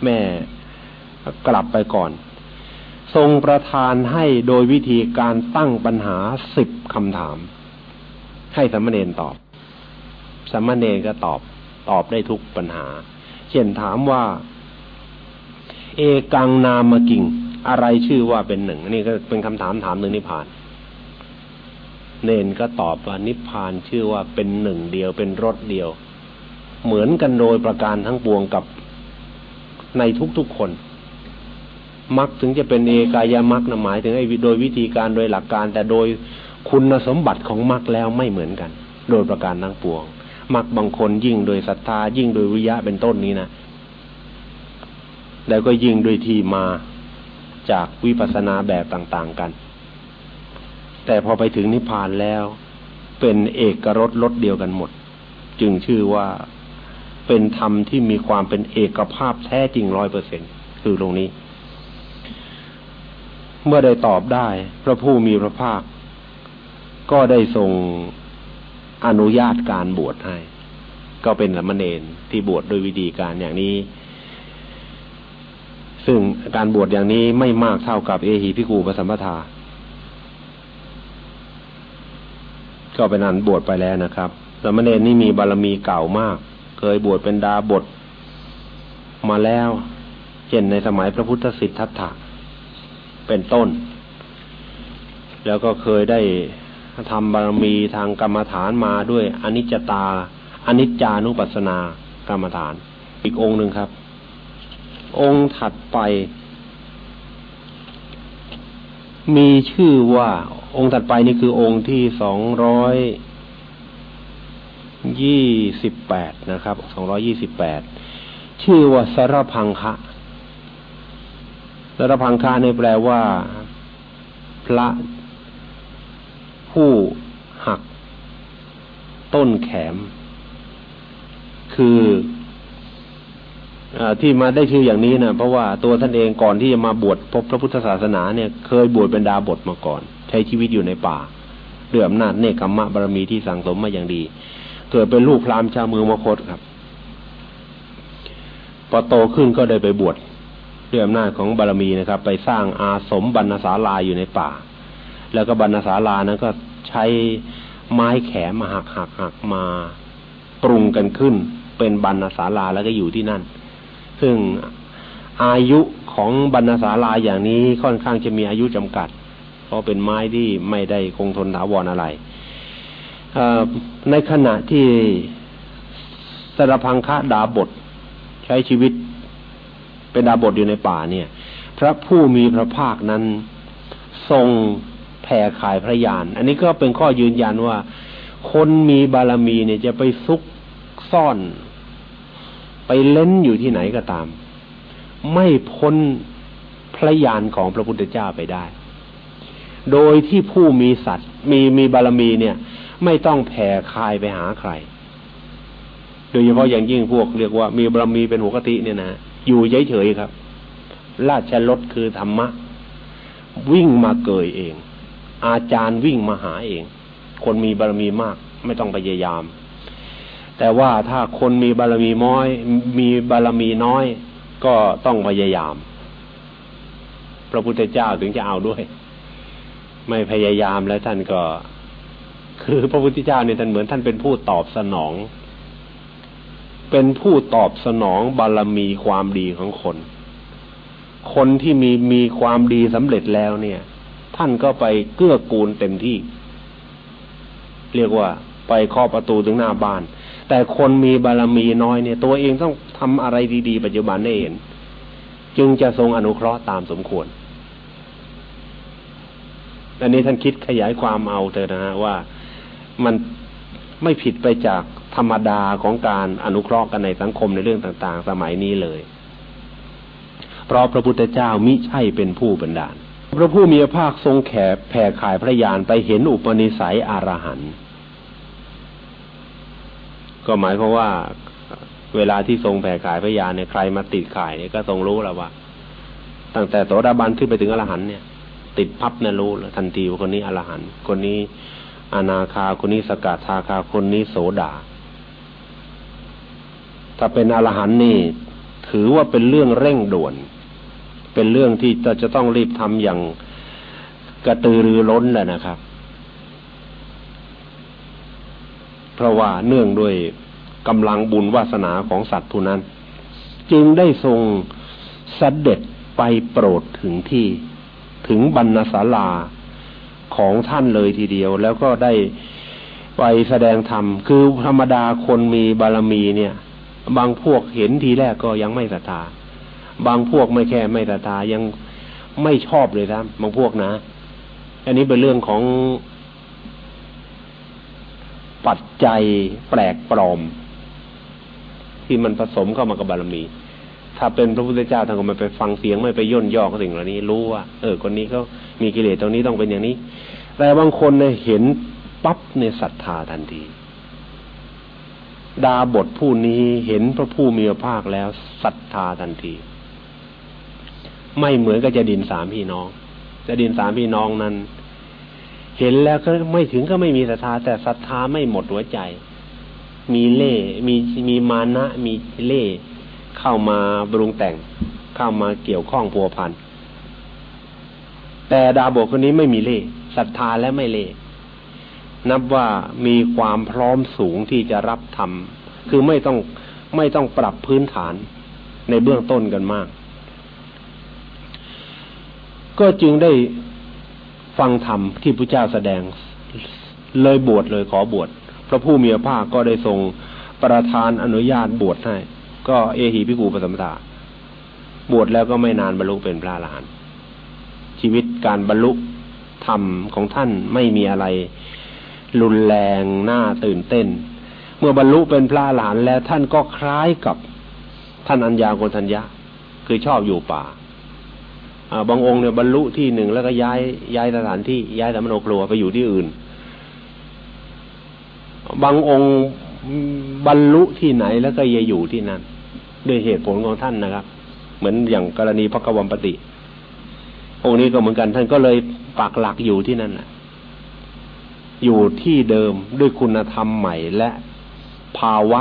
แม่กลับไปก่อน ทรงประทานให้โดยวิธีการตั้งปัญหาสิบคำถาม ให้สมณเณรตอบ สมณเณรก็ตอบตอบได้ทุกปัญหา เช่นถามว่า เอกังนามกิง อะไรชื่อว่าเป็นหนึ่งนี่ก็เป็นคำถามถามหนึ่งนิพพาน เนนก็ตอบว่านิพพานชื่อว่าเป็นหนึ่งเดียวเป็นรถเดียว เหมือนกันโดยประการทั้งปวงกับในทุกๆคน มักถึงจะเป็นเอกายมักนะหมายถึงไอ้โดยวิธีการโดยหลักการ แต่โดยคุณสมบัติของมักแล้วไม่เหมือนกัน โดยประการทั้งปวงมักบางคนยิ่งโดยศรัทธายิ่งโดยวิยะเป็นต้นนี้นะแล้วก็ยิ่งโดยที่มาจากวิปัสสนาแบบต่างๆกัน แต่พอไปถึงนิพพานแล้ว เป็นเอกรสรสเดียวกันหมด จึงชื่อว่าเป็นธรรมที่มีความเป็นเอกภาพแท้จริงร้อยเปอร์เซ็นคือตรงนี้ เมื่อได้ตอบได้ พระผู้มีพระภาค ก็ได้ทรงอนุญาตการบวชให้ ก็เป็นสมณเณรที่บวชโดยวิธีการอย่างนี้ ซึ่งการบวชอย่างนี้ไม่มากเท่ากับเอหีพิกูปสัมปทา ก็เป็นอันบวชไปแล้วนะครับสมณเณรนี่มีบารมีเก่ามาก เคยบวชเป็นดาบทมาแล้ว เช่นในสมัยพระพุทธสิทธัตถะ เป็นต้น แล้วก็เคยได้ทำบารมีทางกรรมฐานมาด้วยอนิจจตาอนิจจานุปัสสนากรรมฐาน อีกองค์หนึ่งครับ องค์ถัดไป มีชื่อว่าองค์ถัดไปนี่คือองค์ที่สองร้อยยี่สิบแปดนะครับสองร้อยี่สิบแปดชื่อว่าสารพังคะ สรพังคะนี่แปลว่า พระ ผู้หัก ต้นแขม คืออที่มาได้ชื่ออย่างนี้นะเพราะว่าตัวท่านเองก่อนที่จะมาบวชพบพระพุทธศาสนาเนี่ย เคยบวชเป็นดาบทมาก่อน ใช้ชีวิตอยู่ในป่าด้วยอำนาจเนคขมมะบารมีที่สั่งสมมาอย่างดี เกิดเป็นลูกพราหมณ์ชาวเมืองมคตครับ พอโตขึ้นก็ได้ไปบวช ด้วยอำนาจของบารมีนะครับ ไปสร้างอาสมบรรณศาลาอยู่ในป่า แล้วก็บรรณศาลานั้นก็ใช้ไม้แขมาหักหักหักมาปรุงกันขึ้น เป็นบรรณศาลาแล้วก็อยู่ที่นั่น ซึ่งอายุของบรรณศาลาอย่างนี้ค่อนข้างจะมีอายุจำกัด เพราะเป็นไม้ที่ไม่ได้คงทนถาวรอะไรในขณะที่สรพังคะดาบทใช้ชีวิต เป็นดาบทอยู่ในป่าเนี่ย พระผู้มีพระภาคนั้นทรงแผ่ขายพระยาน อันนี้ก็เป็นข้อยืนยันว่า คนมีบารมีเนี่ยจะไปซุกซ่อน ไปเล่นอยู่ที่ไหนก็ตาม ไม่พ้นพระยานของพระพุทธเจ้าไปได้ โดยที่ผู้มีสัตว์มีมีบารมีเนี่ย ไม่ต้องแผ่คายไปหาใคร โดยเฉพาะอย่างยิ่งพวกเรียกว่ามีบารมีเป็นหัวกติเนี่ยนะ อยู่เฉยๆครับ ราชรถคือธรรมะ วิ่งมาเกยเอง อาจารย์วิ่งมาหาเอง คนมีบารมีมาก ไม่ต้องพยายาม แต่ว่าถ้าคนมีบารมีน้อย มีบารมีน้อย ก็ต้องพยายาม พระพุทธเจ้าถึงจะเอาด้วย ไม่พยายามแล้วท่านก็ คือพระพุทธเจ้าเนี่ยท่านเหมือนท่านเป็นผู้ตอบสนอง เป็นผู้ตอบสนองบารมีความดีของคน คนที่มีมีความดีสำเร็จแล้วเนี่ย ท่านก็ไปเกื้อกูลเต็มที่ เรียกว่าไปเคาะประตูถึงหน้าบ้าน แต่คนมีบารมีน้อยเนี่ย ตัวเองต้องทำอะไรดี ๆ ปัจจุบันได้เห็น จึงจะทรงอนุเคราะห์ตามสมควรอันนี้ท่านคิดขยายความเอาเถอะนะฮะว่ามันไม่ผิดไปจาก ธรรมดาของการอนุเคราะห์กันในสังคมในเรื่องต่างๆ สมัยนี้เลย เพราะพระพุทธเจ้ามิใช่เป็นผู้บันดาล พระผู้มีพระภาคทรงแขแผ่ขายพระยานไปเห็นอุปนิสัยอารหันต์ก็หมายเพราะว่าเวลาที่ทรงแผ่ขายพระยานเนี่ยใครมาติดขายเนี่ยก็ทรงรู้แล้วว่า ตั้งแต่โสดาบันขึ้นไปถึงอรหันต์เนี่ย ติดพับนะรู้ทันทีว่าคนนี้อรหันต์คนนี้อนาคาคนนี้สกัดทาคาคนนี้โสดา ถ้าเป็นอรหันต์นี่ ถือว่าเป็นเรื่องเร่งด่วน เป็นเรื่องที่จะต้องรีบทำอย่างกระตือรือร้นแหละนะครับ เพราะว่าเนื่องด้วยกำลังบุญวาสนาของสัตว์ผู้นั้น จึงได้ทรงสเสด็จไปโปรดถึงที่ถึงบรรณศาลาของท่านเลยทีเดียว แล้วก็ได้ไปแสดงธรรม คือธรรมดาคนมีบารมีเนี่ย บางพวกเห็นทีแรกก็ยังไม่ศรัทธา บางพวกไม่แค่ไม่ศรัทธายังไม่ชอบเลยครับบางพวกนะ อันนี้เป็นเรื่องของปัจจัยแปลกปลอม ที่มันผสมเข้ามากับบารมี ถ้าเป็นพระพุทธเจ้าท่านก็ไม่ไปฟังเสียงไม่ไปย่นย่อสิ่งเหล่านี้ รู้ว่า เออคนนี้เขามีกิเลสตรงนี้ต้องเป็นอย่างนี้ แต่บางคนเนี่ยเห็นปั๊บเนี่ยศรัทธาทันที ดาบทผู้นี้เห็นพระผู้มีพระภาคแล้วศรัทธาทันที ไม่เหมือนกับจะดินสามพี่น้องจะดินสามพี่น้องนั้น เห็นแล้วก็ไม่ถึงก็ไม่มีศรัทธา แต่ศรัทธาไม่หมดหัวใจ มีเล่มีมีมานะมีเล่เข้ามาบรุงแต่งเข้ามาเกี่ยวข้องพัวพันแต่ดาบทคนนี้ไม่มีเล่ศรัทธาและไม่เล่ นับว่ามีความพร้อมสูงที่จะรับทำคือไม่ต้องไม่ต้องปรับพื้นฐานในเบื้องต้นกันมาก ก็จึงได้ฟังธรรมที่พระเจ้าแสดงเลยบวชเลยขอบวชพระผู้มีพระภาคก็ได้ทรงประทานอนุญาตบวชให้ ก็เอหีพิกูปสัมตาบวชแล้วก็ไม่นานบรรลุเป็นพระอรหันต์ชีวิตการบรรลุธรรมของท่านไม่มีอะไร รุนแรงน่าตื่นเต้น เมื่อบรรลุเป็นพระอรหันแล้วท่านก็คล้ายกับท่านอัญญาโกทัญญาคือชอบอยู่ป่าบางองค์เนี่ยบรรลุที่หนึ่งแล้วก็ย้ายย้ายสถานที่ย้ายสมโนครัวไปอยู่ที่อื่น บางองค์บรรลุที่ไหนแล้วก็ยอยู่ที่นั่นด้วยเหตุผลของท่านนะครับ เหมือนอย่างกรณีพระกวมปติ องค์นี้ก็เหมือนกันท่านก็เลยปักหลักอยู่ที่นั่นแหละ อยู่ที่เดิมด้วยคุณธรรมใหม่และภาวะ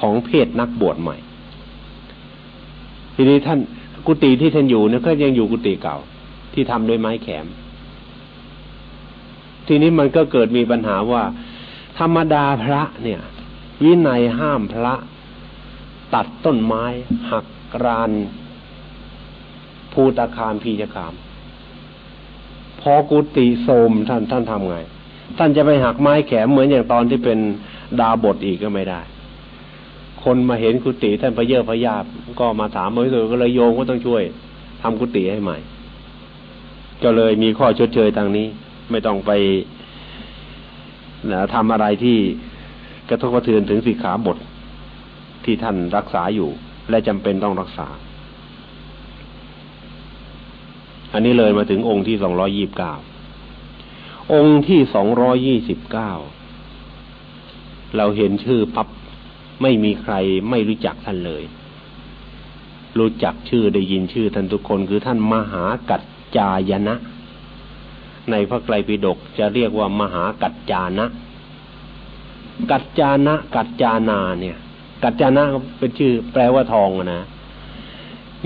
ของเพศนักบวชใหม่ ทีนี้ท่านกุฏิที่ท่านอยู่เนี่ยก็ยังอยู่กุฏิเก่า ที่ทำด้วยไม้แขม ทีนี้มันก็เกิดมีปัญหาว่า ธรรมดาพระเนี่ย วินัยห้ามพระ ตัดต้นไม้หักกรานภูตะคามพีจคาม พอกุฏิโสมท่านท่านทำไง ท่านจะไปหักไม้แขมเหมือนอย่างตอนที่เป็นดาบทอีกก็ไม่ได้ คนมาเห็นกุฏิท่านพระเยอะพระยาบก็มาถามเมื่อก็เลยโยงก็ต้องช่วยทำกุฏิให้ใหม่ ก็เลยมีข้อชดเชยทางนี้ ไม่ต้องไปนะทำอะไรที่กระทบกระเทือนถึงสิกขาบทที่ท่านรักษาอยู่ และจำเป็นต้องรักษา อันนี้เลยมาถึงองค์ที่สองร้อยี่บเก้า องค์ที่สองร้อยี่สิบเก้าเราเห็นชื่อพับไม่มีใครไม่รู้จักท่านเลย รู้จักชื่อได้ยินชื่อท่านทุกคนคือท่านมหากัจจายนะ ในพระไตรปิฎกจะเรียกว่ามหากัจจานะ กัจจานะ กัจจานาเนี่ย กัจจานะเป็นชื่อ แปลว่าทองนะ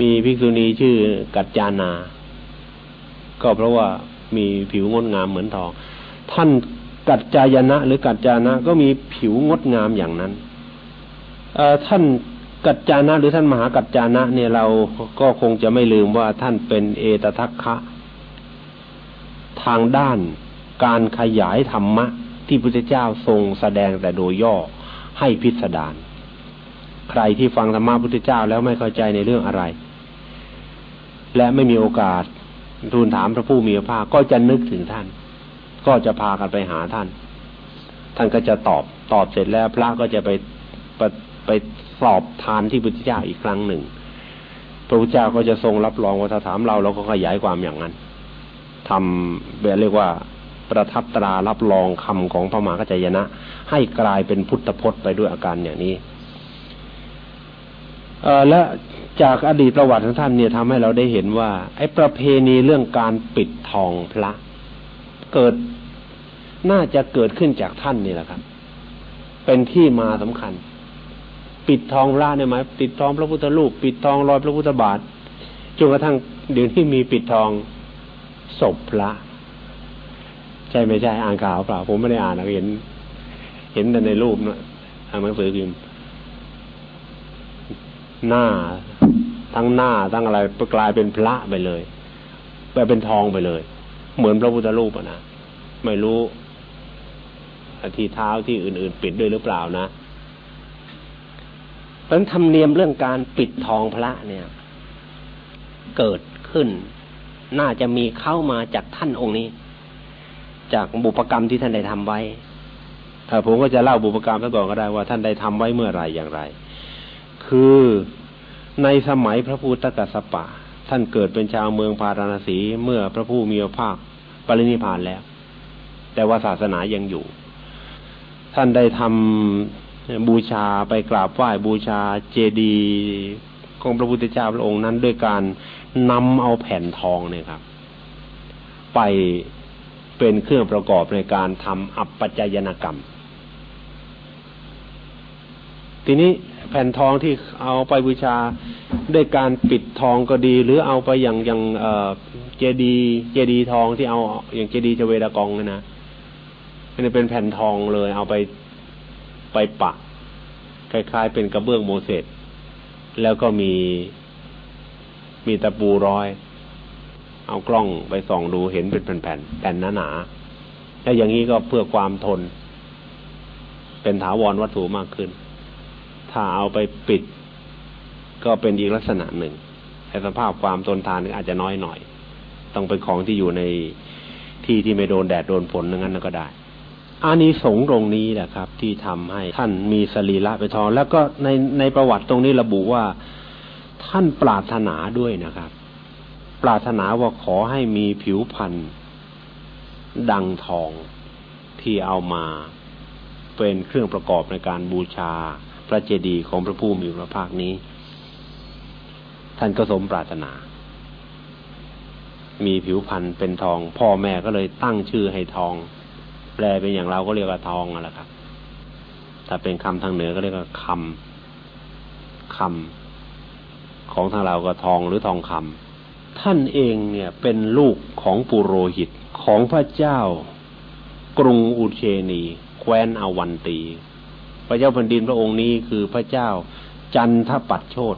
มีภิกษุณีชื่อกัจจานา ก็เพราะว่า มีผิวงดงามเหมือนทอง ท่านกัจจายนะ หรือกัจจานะ ก็มีผิวงดงามอย่างนั้นท่านกัจจานะ หรือท่านมหากัจจานะ เนี่ยเราก็คงจะไม่ลืมว่าท่านเป็นเอตทัคคะ ทางด้านการขยายธรรมะ ที่พระเจ้าทรงแสดงแต่โดยย่อให้พิสดารใครที่ฟังธรรมะพุทธเจ้าแล้วไม่เข้าใจในเรื่องอะไร และไม่มีโอกาส ทูลถามพระผู้มีพระภาคก็จะนึกถึงท่าน ก็จะพากันไปหาท่าน ท่านก็จะตอบตอบเสร็จแล้วพระก็จะไปไปสอบทานที่พุทธเจ้าอีกครั้งหนึ่ง พระพุทธเจ้าก็จะทรงรับรองว่าถ้าถามเราเราก็ขยายความอย่างนั้นทำแบบเรียกว่าประทับตรารับรองคำของพระมหากัจจยนะ ให้กลายเป็นพุทธพจน์ไปด้วยอาการอย่างนี้ เอและจากอดีตประวัติของท่านเนี่ยทำให้เราได้เห็นว่า ไอ้ประเพณีเรื่องการปิดทองพระ เกิดน่าจะเกิดขึ้นจากท่านนี่แหละครับ เป็นที่มาสำคัญ ปิดทองพระเนี่ยหมปิดทองพระพุทธรูปปิดทองรอยพระพุทธบาทจนกระทั่งเดี๋ยวที่มีปิดทองศพพระใช่ไม่ใช่อ่านข่าวเปล่า ผมไม่ได้อ่านนะเห็น เห็นแต่ในรูปนะทางหนังสือพิมพ์ หน้า ทั้งหน้าทั้งอะไรกลายเป็นพระไปเลยไปเป็นทองไปเลย เหมือนพระพุทธรูปอะนะไม่รู้ที่เท้าที่อื่น ๆ ปิดด้วยหรือเปล่านะเพราะธรรมเนียมเรื่องการปิดทองพระเนี่ย เกิดขึ้น น่าจะมีเข้ามาจากท่านองค์นี้ จากบุปกรรมที่ท่านได้ทำไว้ ถ้าผมก็จะเล่าบุปกรรมซะก่อนก็ได้ว่าท่านได้ทำไว้เมื่อไรอย่างไร คือในสมัยพระพุทธกัสสปะ ท่านเกิดเป็นชาวเมืองพาราณสีเมื่อพระผู้มีพระภาคปรินิพานแล้ว แต่ว่าศาสนายังอยู่ ท่านได้ทำบูชาไปกราบไหว้บูชาเจดีย์ของพระพุทธเจ้าพระองค์นั้น ด้วยการนำเอาแผ่นทองเนี่ยครับ ไปเป็นเครื่องประกอบในการทำอัปปัจจยนกรรม ทีนี้ แผ่นทองที่เอาไปบูชาด้วยการปิดทองก็ดี หรือเอาไปอย่างอย่างเจดีเจดีทองที่เอาอย่างเจดีเจเวดากองนะนี่เป็นแผ่นทองเลย เอาไปไปปะคล้ายๆ เป็นกระเบื้องโมเสสแล้วก็มีมีตะปูร้อย เอากล้องไปส่องดูเห็นเป็นแผ่นๆแผ่นหนาๆถ้าอย่างนี้ก็เพื่อความทน เป็นถาวรวัตถุมากขึ้น ถ้าเอาไปปิด ก็เป็นอีกลักษณะหนึ่งแต่สภาพความทนทานอาจจะน้อยหน่อย ต้องเป็นของที่อยู่ในที่ที่ไม่โดนแดดโดนฝนนั้นก็ได้อานิสงส์ตรงนี้แหละครับ ที่ทำให้ท่านมีสรีระไปทองแล้วก็ในในประวัติตรงนี้ระบุว่าท่านปรารถนาด้วยนะครับ ปรารถนาว่าขอให้มีผิวพรรณดังทองที่เอามาเป็นเครื่องประกอบในการบูชา พระเจดีย์ของพระผู้มีพระภาคนี้ ท่านก็สมปรารถนา มีผิวพรรณเป็นทอง พ่อแม่ก็เลยตั้งชื่อให้ทอง แปลเป็นอย่างเราก็เรียกว่าทองนั่นแหละครับถ้าเป็นคำทางเหนือก็เรียกว่าคำคำของทางเราก็ทองหรือทองคำท่านเองเนี่ยเป็นลูกของปุโรหิตของพระเจ้ากรุงอุเชนี แคว้นอวันตี พระเจ้าแผ่นดินพระองค์นี้คือพระเจ้าจันทปัตโชต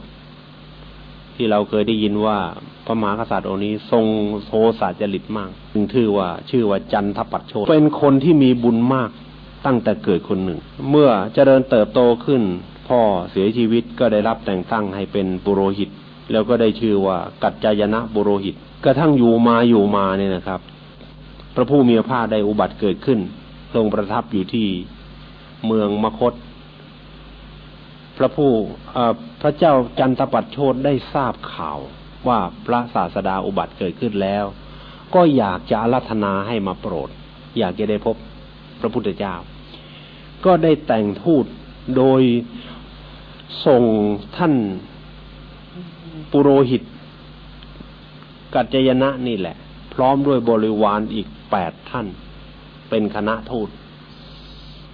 ที่เราเคยได้ยินว่าพระมหากษัตริย์องค์นี้ทรงโทสะจริตมากจึงชื่อว่า ชื่อว่าจันทปัตโชตเป็นคนที่มีบุญมากตั้งแต่เกิดคนหนึ่ง เมื่อเจริญเติบโตขึ้น พ่อเสียชีวิตก็ได้รับแต่งตั้งให้เป็นปุโรหิต แล้วก็ได้ชื่อว่ากัจจายนะปุโรหิต กระทั่งอยู่มาอยู่มาเนี่ยนะครับ พระผู้มีพระภาคได้อุบัติเกิดขึ้น ทรงประทับอยู่ที่ เมืองมคต พระผู้พระเจ้าจันทปัตโชตได้ทราบข่าวว่าพระศาสดาอุบัติเกิดขึ้นแล้ว ก็อยากจะอารัธนาให้มาโปรด อยากจะได้พบพระพุทธเจ้า ก็ได้แต่งทูตโดยส่งท่านปุโรหิต กัจจยนะนี่แหละ พร้อมด้วยบริวารอีกแปดท่าน เป็นคณะทูต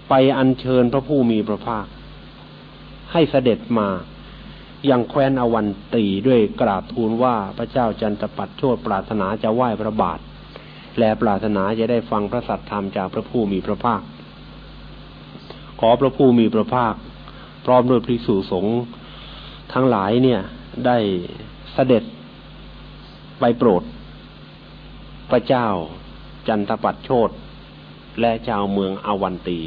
ไปอัญเชิญพระผู้มีพระภาค ให้เสด็จมายังแคว้นอวันตีด้วยกราบทูลว่าพระเจ้าจันทปัตโชดปรารถนาจะไหว้พระบาท และปรารถนาจะได้ฟังพระสัทธรรมจากพระผู้มีพระภาค ขอพระผู้มีพระภาค พร้อมด้วยภิกษุสงฆ์ทั้งหลายเนี่ยได้เสด็จไปโปรด พระเจ้าจันทปัตโชดและชาวเมืองอวันตี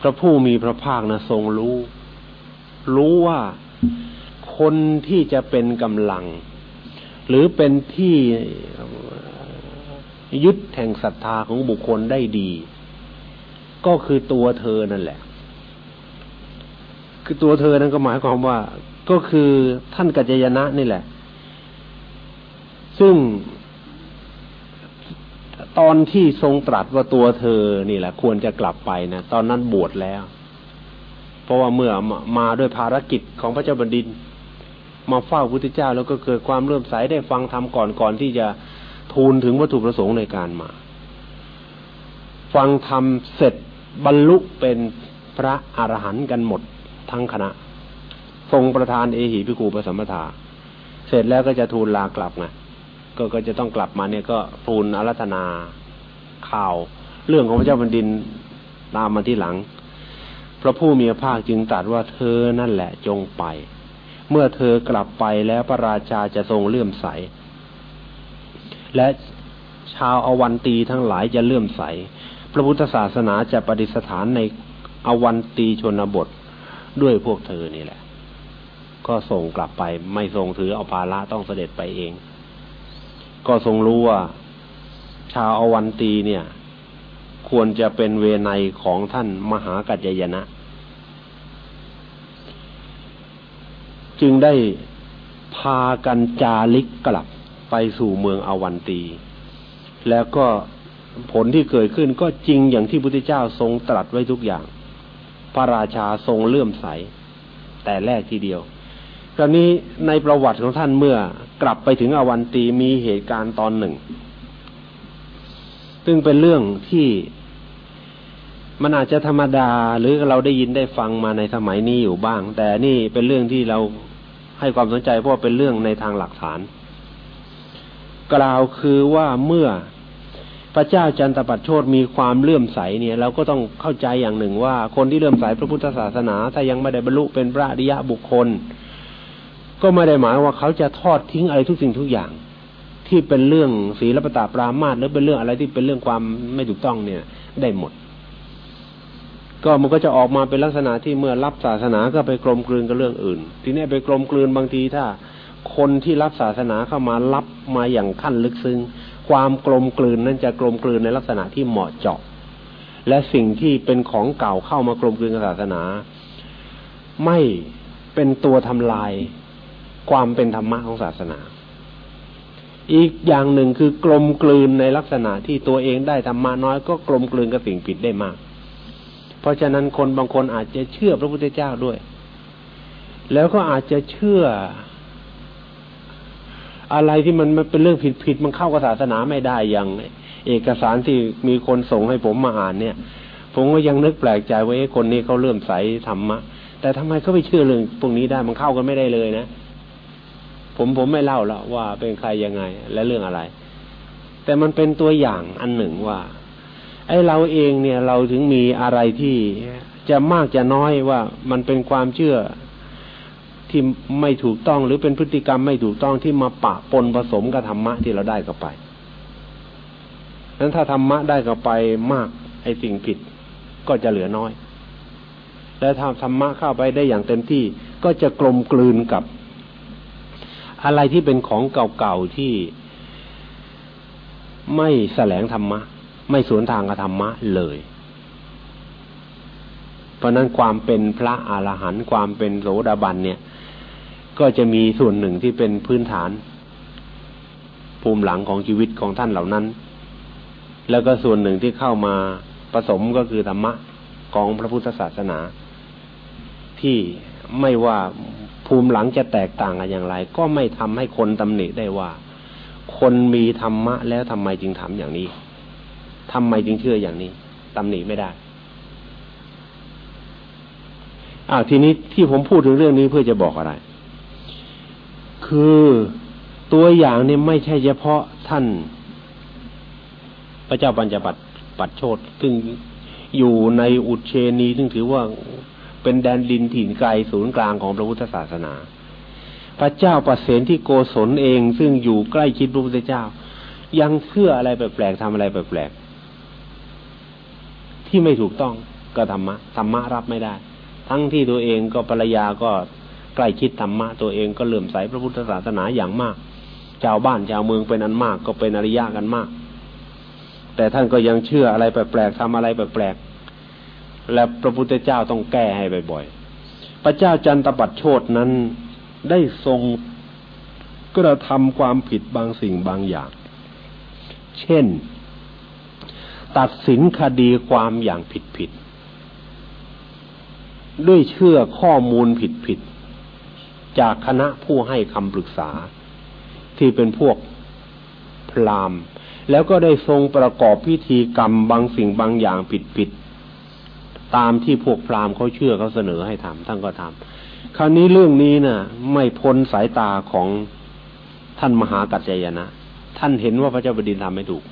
พระผู้มีพระภาคนะทรงรู้ รู้ว่าคนที่จะเป็นกำลัง หรือเป็นที่ยึดแห่งศรัทธาของบุคคลได้ดี ก็คือตัวเธอนั่นแหละ คือตัวเธอนั้นก็หมายความว่า ก็คือท่านกัจจยนะนี่แหละ ซึ่ง ตอนที่ทรงตรัสว่าตัวเธอนี่แหละ ควรจะกลับไปนะตอนนั้นบวชแล้ว เพราะว่าเมื่อมาด้วยภารกิจของพระเจ้าบดิน มาเฝ้าพุทธเจ้าแล้วก็เกิดความเริ่อมใสได้ฟังธรรมก่อนก่อนที่จะทูลถึงวัตถุประสงค์ในการมา ฟังธรรมเสร็จบรรลุเป็นพระอรหันต์กันหมดทั้งคณะ ทรงประธานเอหิพิคูปสัมปทา เสร็จแล้วก็จะทูลลากลับไง ก็ก็จะต้องกลับมาเนี่ยก็ทูลอารัธนาข่าว เรื่องของพระเจ้าแผ่นดินตามมาที่หลัง พระผู้มีพระภาคจึงตรัสว่าเธอนั่นแหละจงไป เมื่อเธอกลับไปแล้วพระราชาจะทรงเลื่อมใส และชาวอวันตีทั้งหลายจะเลื่อมใส พระพุทธศาสนาจะปฏิสถานในอวันตีชนบทด้วยพวกเธอนี่แหละ ก็ส่งกลับไปไม่ทรงถือเอาภาระต้องเสด็จไปเอง ก็ทรงรู้ว่า ชาวอวันตีเนี่ย ควรจะเป็นเวไนของท่านมหากัจจยนะ จึงได้พากันจาริกกลับไปสู่เมืองอวันตี แล้วก็ผลที่เกิดขึ้นก็จริงอย่างที่พุทธเจ้าทรงตรัสไว้ทุกอย่าง พระราชาทรงเลื่อมใส แต่แรกทีเดียว คราวนี้ในประวัติของท่านเมื่อกลับไปถึงอวันตีมีเหตุการณ์ตอนหนึ่ง ซึ่งเป็นเรื่องที่มันอาจจะธรรมดาหรือเราได้ยินได้ฟังมาในสมัยนี้อยู่บ้าง แต่นี่เป็นเรื่องที่เราให้ความสนใจเพราะเป็นเรื่องในทางหลักฐาน กล่าวคือว่าเมื่อพระเจ้าจันตปัตโชตมีความเลื่อมใสเนี่ยเราก็ต้องเข้าใจอย่างหนึ่งว่า คนที่เลื่อมใสพระพุทธศาสนาถ้ายังไม่ได้บรรลุเป็นพระอริยะบุคคล ก็ไม่ได้หมายว่าเขาจะทอดทิ้งอะไรทุกสิ่งทุกอย่าง ที่เป็นเรื่องศีลปตาปรามาสหรือเป็นเรื่องอะไรที่เป็นเรื่องความไม่ถูกต้องเนี่ย ได้หมด ก็มันก็จะออกมาเป็นลักษณะที่เมื่อรับศาสนาก็ไปกลมกลืนกับเรื่องอื่น ทีนี้ไปกลมกลืนบางทีถ้า คนที่รับศาสนาเข้ามารับมาอย่างขั้นลึกซึ้งความกลมกลืนนั้นจะกลมกลืนในลักษณะที่เหมาะเจาะ และสิ่งที่เป็นของเก่าเข้ามากลมกลืนกับศาสนา ไม่เป็นตัวทำลาย ความเป็นธรรมะของศาสนา อีกอย่างหนึ่งคือกลมกลืนในลักษณะที่ตัวเองได้ธรรมะน้อยก็กลมกลืนกับสิ่งผิดได้มาก เพราะฉะนั้นคนบางคนอาจจะเชื่อพระพุทธเจ้าด้วย แล้วก็อาจจะเชื่อ อะไรที่มันมันเป็นเรื่องผิดผิดมันเข้ากับศาสนาไม่ได้อย่างเอกสารที่มีคนส่งให้ผมมาอ่านเนี่ย ผมก็ยังนึกแปลกใจว่าไอ้คนนี้เขาเลื่อมใสธรรมะแต่ทำไมเขาไปเชื่อเรื่องพวกนี้ได้มันเข้ากันไม่ได้เลยนะ ผมผมไม่เล่าแล้วว่าเป็นใครยังไง และเรื่องอะไร แต่มันเป็นตัวอย่างอันหนึ่งว่า ไอ้เราเองเนี่ยเราถึงมีอะไรที่จะมากจะน้อยว่ามันเป็นความเชื่อที่ไม่ถูกต้องหรือเป็นพฤติกรรมไม่ถูกต้องที่มาปะปนผสมกับธรรมะที่เราได้เข้าไปนั้นถ้าธรรมะได้เข้าไปมากไอ้สิ่งผิดก็จะเหลือน้อย และถ้าธรรมะเข้าไปได้อย่างเต็มที่ก็จะกลมกลืนกับ อะไรที่เป็นของเก่าๆที่ไม่แสลงธรรมะ ไม่สวนทางกับธรรมะเลย เพราะนั้นความเป็นพระอรหันต์ความเป็นโสดาบันเนี่ย ก็จะมีส่วนหนึ่งที่เป็นพื้นฐาน ภูมิหลังของชีวิตของท่านเหล่านั้น แล้วก็ส่วนหนึ่งที่เข้ามาผสมก็คือธรรมะของพระพุทธศาสนา ที่ไม่ว่า ภูมิหลังจะแตกต่างกันอย่างไร ก็ไม่ทำให้คนตำหนิได้ว่า คนมีธรรมะแล้วทำไมจึงทำอย่างนี้ทำไมจึงเชื่ออย่างนี้ตำหนิไม่ได้อ่าวทีนี้ที่ผมพูดถึงเรื่องนี้เพื่อจะบอกอะไร คือตัวอย่างนี่ไม่ใช่เฉพาะท่าน พระเจ้าปัญจปัตปัดโชดซึ่งอยู่ในอุเชนีซึ่งถือว่า เป็นแดนดินถิ่นไกลศูนย์กลางของพระพุทธศาสนา พระเจ้าประเสนที่โกศลเองซึ่งอยู่ใกล้ชิดพระพุทธเจ้า ยังเชื่ออะไรแปลกๆทำอะไรแปลกๆที่ไม่ถูกต้องก็ธรรมะธรรมะรับไม่ได้ ทั้งที่ตัวเองก็ภรรยาก็ใกล้ชิดธรรมะตัวเองก็เลื่อมใสพระพุทธศาสนาอย่างมากชาวบ้านชาวเมืองเป็นอันมากก็เป็นอริยะกันมาก แต่ท่านก็ยังเชื่ออะไรแปลกๆทำอะไรแปลกๆ และพระพุทธเจ้าต้องแก้ให้บ่อยๆ พระเจ้าจันตบัตโชตนั้นได้ทรงกระทำความผิดบางสิ่งบางอย่าง เช่น ตัดสินคดีความอย่างผิดๆด้วยเชื่อข้อมูลผิดๆจากคณะผู้ให้คำปรึกษา ที่เป็นพวกพราหมณ์ แล้วก็ได้ทรงประกอบพิธีกรรมบางสิ่งบางอย่างผิดๆ ตามที่พวกพราหมณ์เขาเชื่อเขาเสนอให้ทำท่านก็ทำคราวนี้เรื่องนี้นะ่ะ ไม่พ้นสายตาของท่านมหากัจจยนะ ท่านเห็นว่าพระเจ้าบดินทำไม่ถูก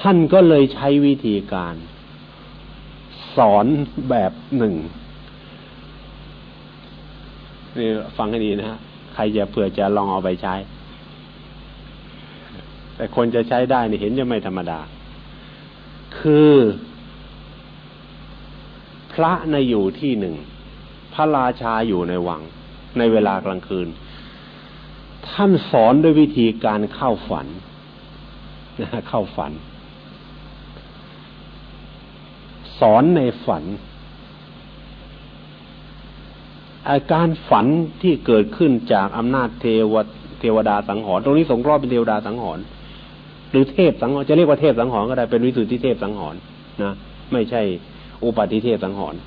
ท่านก็เลยใช้วิธีการ สอนแบบหนึ่งนี่ฟังให้ดีนะฮะใครจะเผื่อจะลองเอาไปใช้ แต่คนจะใช้ได้นี่เห็นจะไม่ธรรมดา คือ พระในอยู่ที่หนึ่ง พระราชาอยู่ในวัง ในเวลากลางคืน ท่านสอนด้วยวิธีการเข้าฝันนะเข้าฝัน สอนในฝันอาการฝันที่เกิดขึ้นจากอำนาจเทวเทวดาสังหรณ์ตรงนี้สงเคราะห์เป็นเทวดาสังหรณ์หรือเทพสังหรณ์จะเรียกว่าเทพสังหรณ์ก็ได้เป็นวิสุทธิเทพสังหรณ์นะ ไม่ใช่ อุปาติเทพสังหรณ์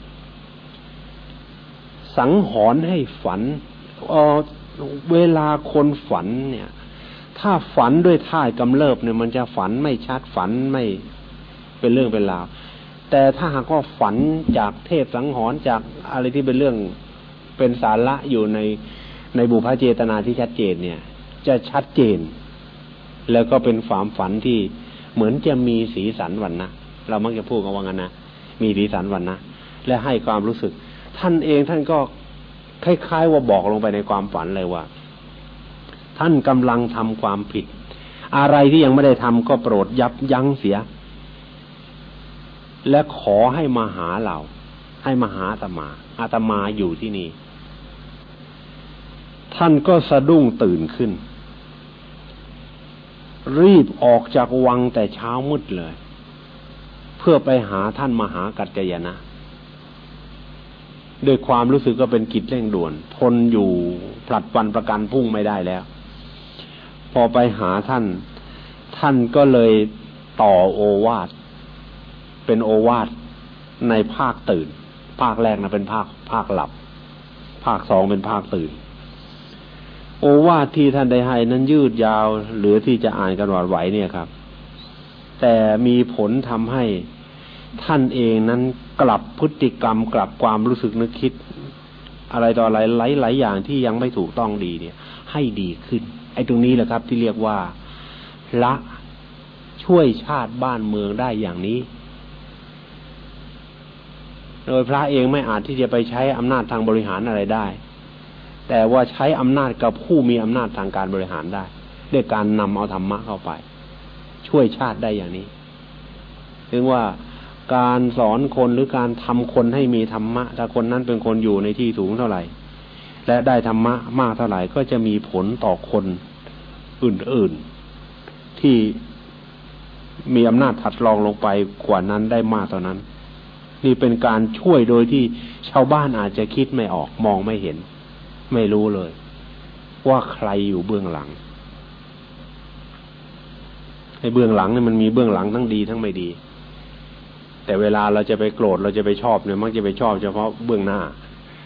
สังหรณ์ให้ฝันเออเวลาคนฝันเนี่ย ถ้าฝันด้วยท่ากำเริบเนี่ย มันจะฝันไม่ชัดฝันไม่เป็นเรื่องเป็นราวแต่ถ้าหากว่าฝันจากเทพสังหรณ์จากอะไรที่เป็นเรื่องเป็นสาระอยู่ในในบุพเจตนาที่ชัดเจนเนี่ย จะชัดเจน แล้วก็เป็นความฝันที่เหมือนจะมีสีสันวันนะเรามักจะพูดกันว่างั้นนะ มีสีสันวันนะและให้ความรู้สึก ท่านเองท่านก็คล้ายๆว่าบอกลงไปในความฝันเลยว่า ท่านกำลังทำความผิด อะไรที่ยังไม่ได้ทำก็โปรดยับยั้งเสีย และขอให้มาหาเรา ให้มาหาอาตมา อาตมาอยู่ที่นี่ ท่านก็สะดุ้งตื่นขึ้น รีบออกจากวังแต่เช้ามืดเลย เพื่อไปหาท่านมหากัจจยนะด้วยความรู้สึกก็เป็นกิจเร่งด่วน ทนอยู่ผลัดวันประกันพุ่งไม่ได้แล้ว พอไปหาท่าน ท่านก็เลยต่อโอวาทเป็นโอวาทในภาคตื่น ภาคแรกนะเป็นภาคภาคหลับ ภาคสองเป็นภาคตื่น โอวาทที่ท่านได้ให้นั้นยืดยาวหรือที่จะอ่านกันหวาดไหวเนี่ยครับ แต่มีผลทำให้ท่านเองนั้นกลับพฤติกรรมกลับความรู้สึกนึกคิด อะไรต่ออะไรหลายหลายอย่างที่ยังไม่ถูกต้องดีเนี่ย ให้ดีขึ้น ไอ้ตรงนี้แหละครับ ที่เรียกว่าละช่วยชาติบ้านเมืองได้อย่างนี้ โดยพระเองไม่อาจที่จะไปใช้อำนาจทางบริหารอะไรได้ แต่ว่าใช้อำนาจกับผู้มีอำนาจทางการบริหารได้ ด้วยการนำเอาธรรมะเข้าไป ช่วยชาติได้อย่างนี้ถึงว่าการสอนคนหรือการทำคนให้มีธรรมะ ถ้าคนนั้นเป็นคนอยู่ในที่สูงเท่าไหร่ และได้ธรรมะมากเท่าไหร่ก็จะมีผลต่อคนอื่นๆ ที่มีอำนาจถัดรองลงไปกว่านั้นได้มากเท่านั้น นี่เป็นการช่วยโดยที่ชาวบ้านอาจจะคิดไม่ออกมองไม่เห็น ไม่รู้เลย ว่าใครอยู่เบื้องหลัง ในเบื้องหลังเนี่ยมันมีเบื้องหลังทั้งดีทั้งไม่ดี แต่เวลาเราจะไปโกรธเราจะไปชอบเนี่ยมักจะไปชอบเฉพาะเบื้องหน้า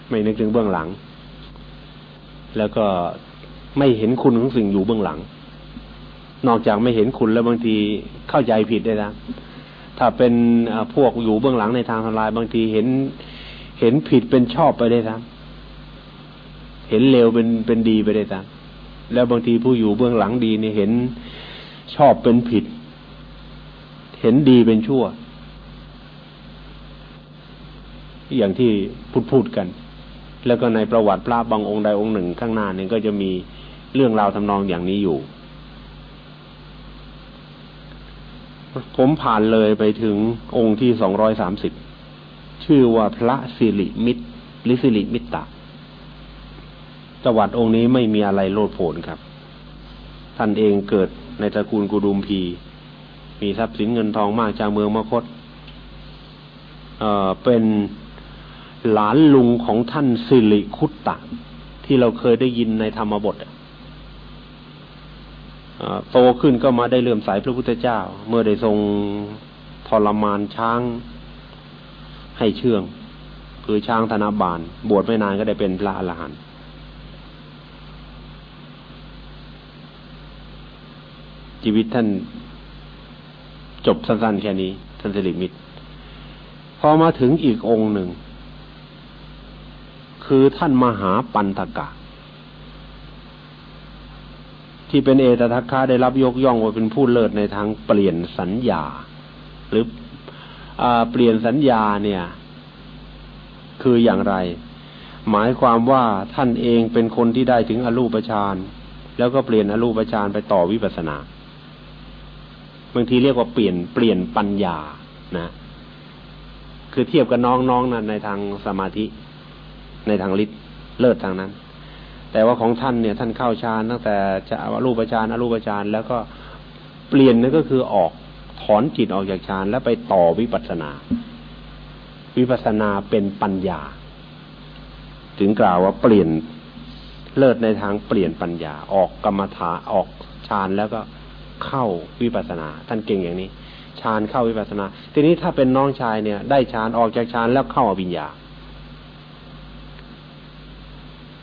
ไม่นึกถึงเบื้องหลัง แล้วก็ไม่เห็นคุณของสิ่งอยู่เบื้องหลัง นอกจากไม่เห็นคุณแล้วบางทีเข้าใจผิดได้นะถ้าเป็นพวกอยู่เบื้องหลังในทางทลาย บางทีเห็นเห็นผิดเป็นชอบไปได้ทั้งเห็นเลวเป็นเป็นดีไปได้ทั้งแล้วบางทีผู้อยู่เบื้องหลังดีเนี่ยเห็น ชอบเป็นผิด เห็นดีเป็นชั่ว อย่างที่พูดพูดกัน แล้วก็ในประวัติพระบางองค์ใดองค์หนึ่งข้างหน้าเนี่ยก็จะมีเรื่องราวทำนองอย่างนี้อยู่ ผมผ่านเลยไปถึงองค์ที่สองร้อยสามสิบชื่อว่าพระสิริมิตรลิสิริมิตตะประวัติองค์นี้ไม่มีอะไรโลดโผนครับ ท่านเองเกิด ในตระกูลกุดุมพี มีทรัพย์สินเงินทองมากจากเมืองมคตเอ่อเป็นหลานลุงของท่านสิริคุตตะ ที่เราเคยได้ยินในธรรมบทโตขึ้นก็มาได้เลื่อมใสพระพุทธเจ้า เมื่อได้ทรงทรมานช้างให้เชื่อง คือช้างธนาบาลบวชไม่นานก็ได้เป็นพระอรหันต์ ชีวิตท่านจบสั้นๆแค่นี้ ท่านสิริมิตร พอมาถึงอีกองค์หนึ่ง คือท่านมหาปันตกะ ที่เป็นเอตทัคคะได้รับยกย่องว่าเป็นผู้เลิศในทางเปลี่ยนสัญญา หรืออเปลี่ยนสัญญาเนี่ย คืออย่างไร หมายความว่าท่านเองเป็นคนที่ได้ถึงอรูปฌานแล้วก็เปลี่ยนอรูปฌานไปต่อวิปัสนา บางทีเรียกว่าเปลี่ยนเปลี่ยนปัญญานะคือเทียบกับน้องๆนั้นในทางสมาธิ ในทางฤทธิ์เลิศทางนั้น แต่ว่าของท่านเนี่ย ท่านเข้าฌานตั้งแต่จะอรูปฌานอรูปฌานแล้วก็เปลี่ยนนั่นก็คือออกถอนจิตออกจากฌานแล้วไปต่อวิปัสสนา วิปัสสนาเป็นปัญญา ถึงกล่าวว่าเปลี่ยนเลิศในทางเปลี่ยนปัญญา ออกกรรมฐานออกฌานแล้วก็ เข้าวิปัสนา ท่านเก่งอย่างนี้ฌานเข้าวิปัสนา ทีนี้ถ้าเป็นน้องชายเนี่ย ได้ฌานออกจากฌานแล้วเข้าอวิญญา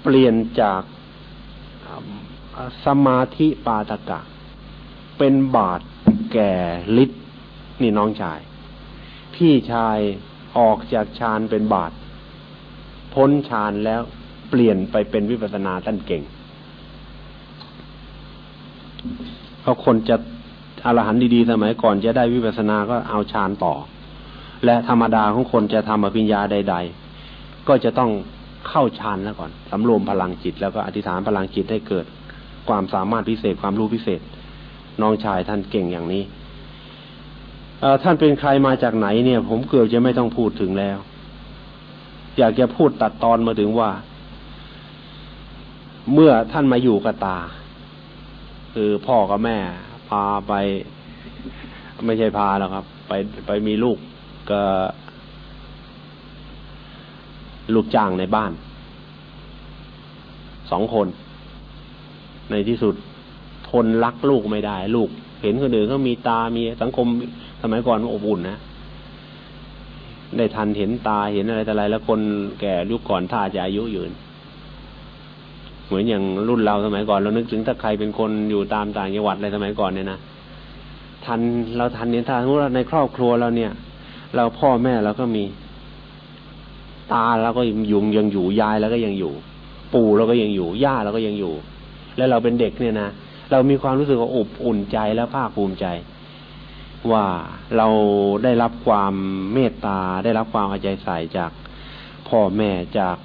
เปลี่ยนจากสมาธิปาตกะ เป็นบาทแก่ฤทธิ์นี่น้องชาย พี่ชายออกจากฌานเป็นบาท พ้นฌานแล้วเปลี่ยนไปเป็นวิปัสนาท่านเก่ง เพราะคนจะอรหันต์ดีๆสมัยก่อนจะได้วิปัสสนาก็เอาฌานต่อ และธรรมดาของคนจะทำอภิญญาใด ๆ ก็จะต้องเข้าฌานแล้วก่อนสำรวมพลังจิตแล้วก็อธิษฐานพลังจิตให้เกิด ความสามารถพิเศษความรู้พิเศษ น้องชายท่านเก่งอย่างนี้ท่านเป็นใครมาจากไหนเนี่ย ผมเกือบจะไม่ต้องพูดถึงแล้ว อยากจะพูดตัดตอนมาถึงว่า เมื่อท่านมาอยู่กับตา คือพ่อกับแม่ พาไป ไม่ใช่พาแล้วครับ ไปไปมีลูกก็ลูกจ้างในบ้าน สองคน ในที่สุดทนรักลูกไม่ได้ ลูก เห็นคนอื่นเขามีตามีสังคมสมัยก่อนอบอุ่นนะได้ทันเห็นตาเห็นอะไรแต่ไรแล้วคนแก่ยุคก่อนท่าจะอายุยืน เหมือนอย่างรุ่นเราสมัยก่อนเรานึกถึงถ้าใครเป็นคนอยู่ตามต่างจังหวัดอะไรสมัยก่อนเนี่ยนะทันเราทันเห็นท่าสมมติเราในครอบครัวเราเนี่ย เราพ่อแม่เราก็มี ตาเราก็ยุงยังอยู่ยายเราก็ยังอยู่ ปู่เราก็ยังอยู่ย่าเราก็ยังอยู่ แล้วเราเป็นเด็กเนี่ยนะเรามีความรู้สึกว่าอบอุ่นใจและภาคภูมิใจ ว่าเราได้รับความเมตตาได้รับความเอาใจใส่จากพ่อแม่จาก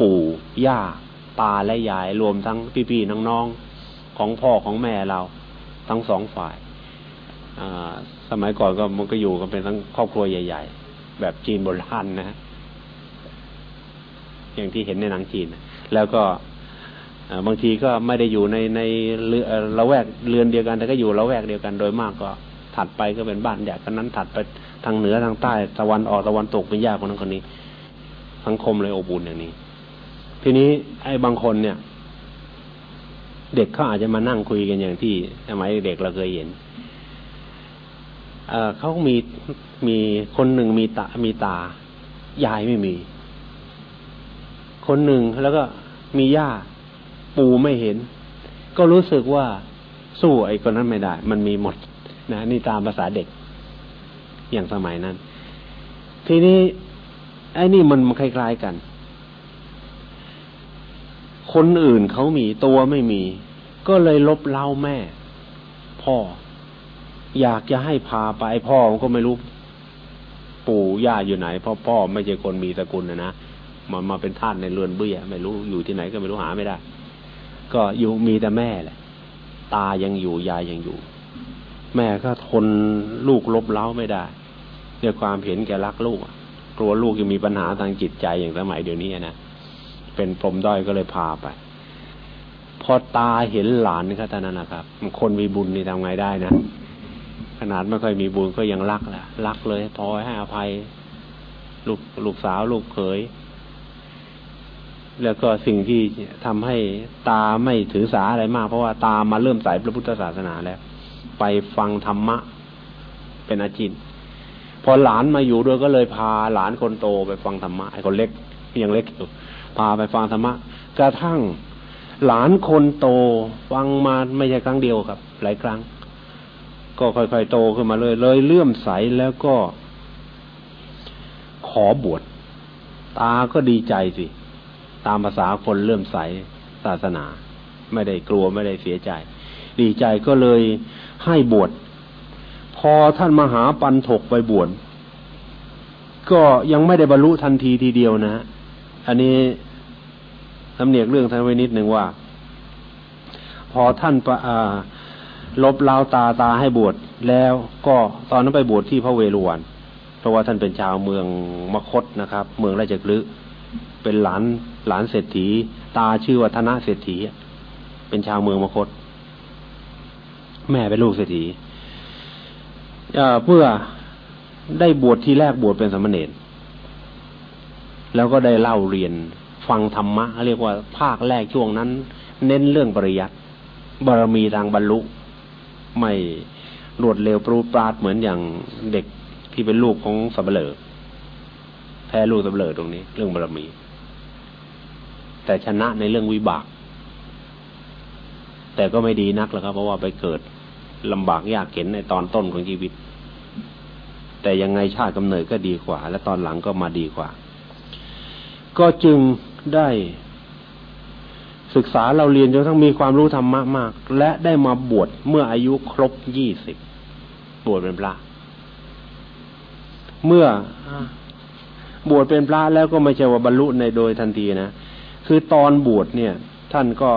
ปู่ย่า ตาและยายรวมทั้งพี่ๆน้องๆของพ่อของแม่เรา ทั้งสองฝ่ายสมัยก่อนก็มันก็อยู่กันเป็นทั้งครอบครัวใหญ่ ๆ แบบจีนโบราณนะ อย่างที่เห็นในหนังจีน แล้วก็บางทีก็ไม่ได้อยู่ในในละแวกเรือนเดียวกัน แต่ก็อยู่ละแวกเดียวกันโดยมากก็ถัดไปก็เป็นบ้านใหญ่คนนั้นถัดไปทางเหนือทางใต้ตะวันออกตะวันตกเป็นญาติคนนั้นคนนี้สังคมเลยอบอุ่นอย่างนี้ ทีนี้ไอ้บางคนเนี่ย เด็กเขาอาจจะมานั่งคุยกันอย่างที่สมัยเด็กเราเคยเห็นเขามีมีคนหนึ่งมีตา มีตา ยายไม่มี คนหนึ่งแล้วก็มีย่า ปู่ไม่เห็น ก็รู้สึกว่าสู้ไอ้คนนั้นไม่ได้ มันมีหมด นะนี่ตามภาษาเด็ก อย่างสมัยนั้น ทีนี้ไอ้นี่มันคล้ายๆกัน คนอื่นเขามีตัวไม่มี ก็เลยลบเล่าแม่ พ่อ อยากจะให้พาไปพ่อก็ไม่รู้ ปู่ย่าอยู่ไหนเพราะพ่อไม่ใช่คนมีตระกูลนะนะมามาเป็นท่านในเรือนเบี้ยไม่รู้อยู่ที่ไหนก็ไม่รู้หาไม่ได้ ก็อยู่มีแต่แม่แหละ ตายังอยู่ยายยังอยู่ แม่ก็ทนลูกลบเล้าไม่ได้ด้วยความเห็นแก่รักลูกกลัวลูกจะมีปัญหาทางจิตใจอย่างสมัยเดี๋ยวนี้นะ เป็นปมด้อยก็เลยพาไป พอตาเห็นหลานนี่ครับท่านนั้นนะครับคนมีบุญนี่ทำไงได้นะขนาดไม่ค่อยมีบุญก็ยังรักแหละรักเลยพอให้อภัย ลูกลูกสาวลูกเขย แล้วก็สิ่งที่ทำให้ตาไม่ถือสาอะไรมาก เพราะว่าตามาเริ่มใส่พระพุทธศาสนาแล้ว ไปฟังธรรมะ เป็นอาจินพอหลานมาอยู่ด้วยก็เลยพาหลานคนโตไปฟังธรรมะไอ้คนเล็กยังเล็กอยู่ พาไปฟังธรรมะกระทั่งหลานคนโตฟังมาไม่ใช่ครั้งเดียวครับ หลายครั้ง ก็ค่อยๆโตขึ้นมาเลยเลยเลื่อมใสแล้วก็ ขอบวชตาก็ดีใจสิ ตามภาษาคนเลื่อมใสศาสนา ไม่ได้กลัวไม่ได้เสียใจ ดีใจก็เลยให้บวชพอท่านมหาปันถกไปบวชก็ยังไม่ได้บรรลุทันทีทีเดียวนะฮะอันนี้ ทำเนียกเรื่องท่านไว้นิดหนึ่งว่า พอท่านลบลาวตาตาให้บวชแล้วก็ตอนนั้นไปบวชที่พระเวรุวันเพราะว่าท่านเป็นชาวเมืองมคตนะครับ เมืองราชกฤห์เป็นหลานหลานเศรษฐี ตาชื่อว่าธนะเศรษฐี เป็นชาวเมืองมคต แม่เป็นลูกเศรษฐีเพื่อได้บวชที่แรกบวชเป็นสมณเณรแล้วก็ได้เล่าเรียน ฟังธรรมะเรียกว่าภาคแรกช่วงนั้น เน้นเรื่องปริยัติบารมีทางบรรลุ ไม่รวดเร็วปรูปราดเหมือนอย่างเด็กที่เป็นลูกของสับเบลอแพ้ลูกสับเบลอตรงนี้ เรื่องบารมี แต่ชนะในเรื่องวิบาก แต่ก็ไม่ดีนักแล้วครับ เพราะว่าไปเกิดลำบากยากเข็นในตอนต้นของชีวิต แต่ยังไงชาติกำเนิดก็ดีกว่า และตอนหลังก็มาดีกว่า ก็จึง ได้ศึกษาเราเรียนจนทั้งมีความรู้ธรรมะมาก และได้มาบวชเมื่ออายุครบยี่สิบบวชเป็นพระ เมื่อบวชเป็นพระแล้วก็ไม่ใช่ว่าบรรลุในโดยทันทีนะ คือตอนบวชเนี่ย ท่านก็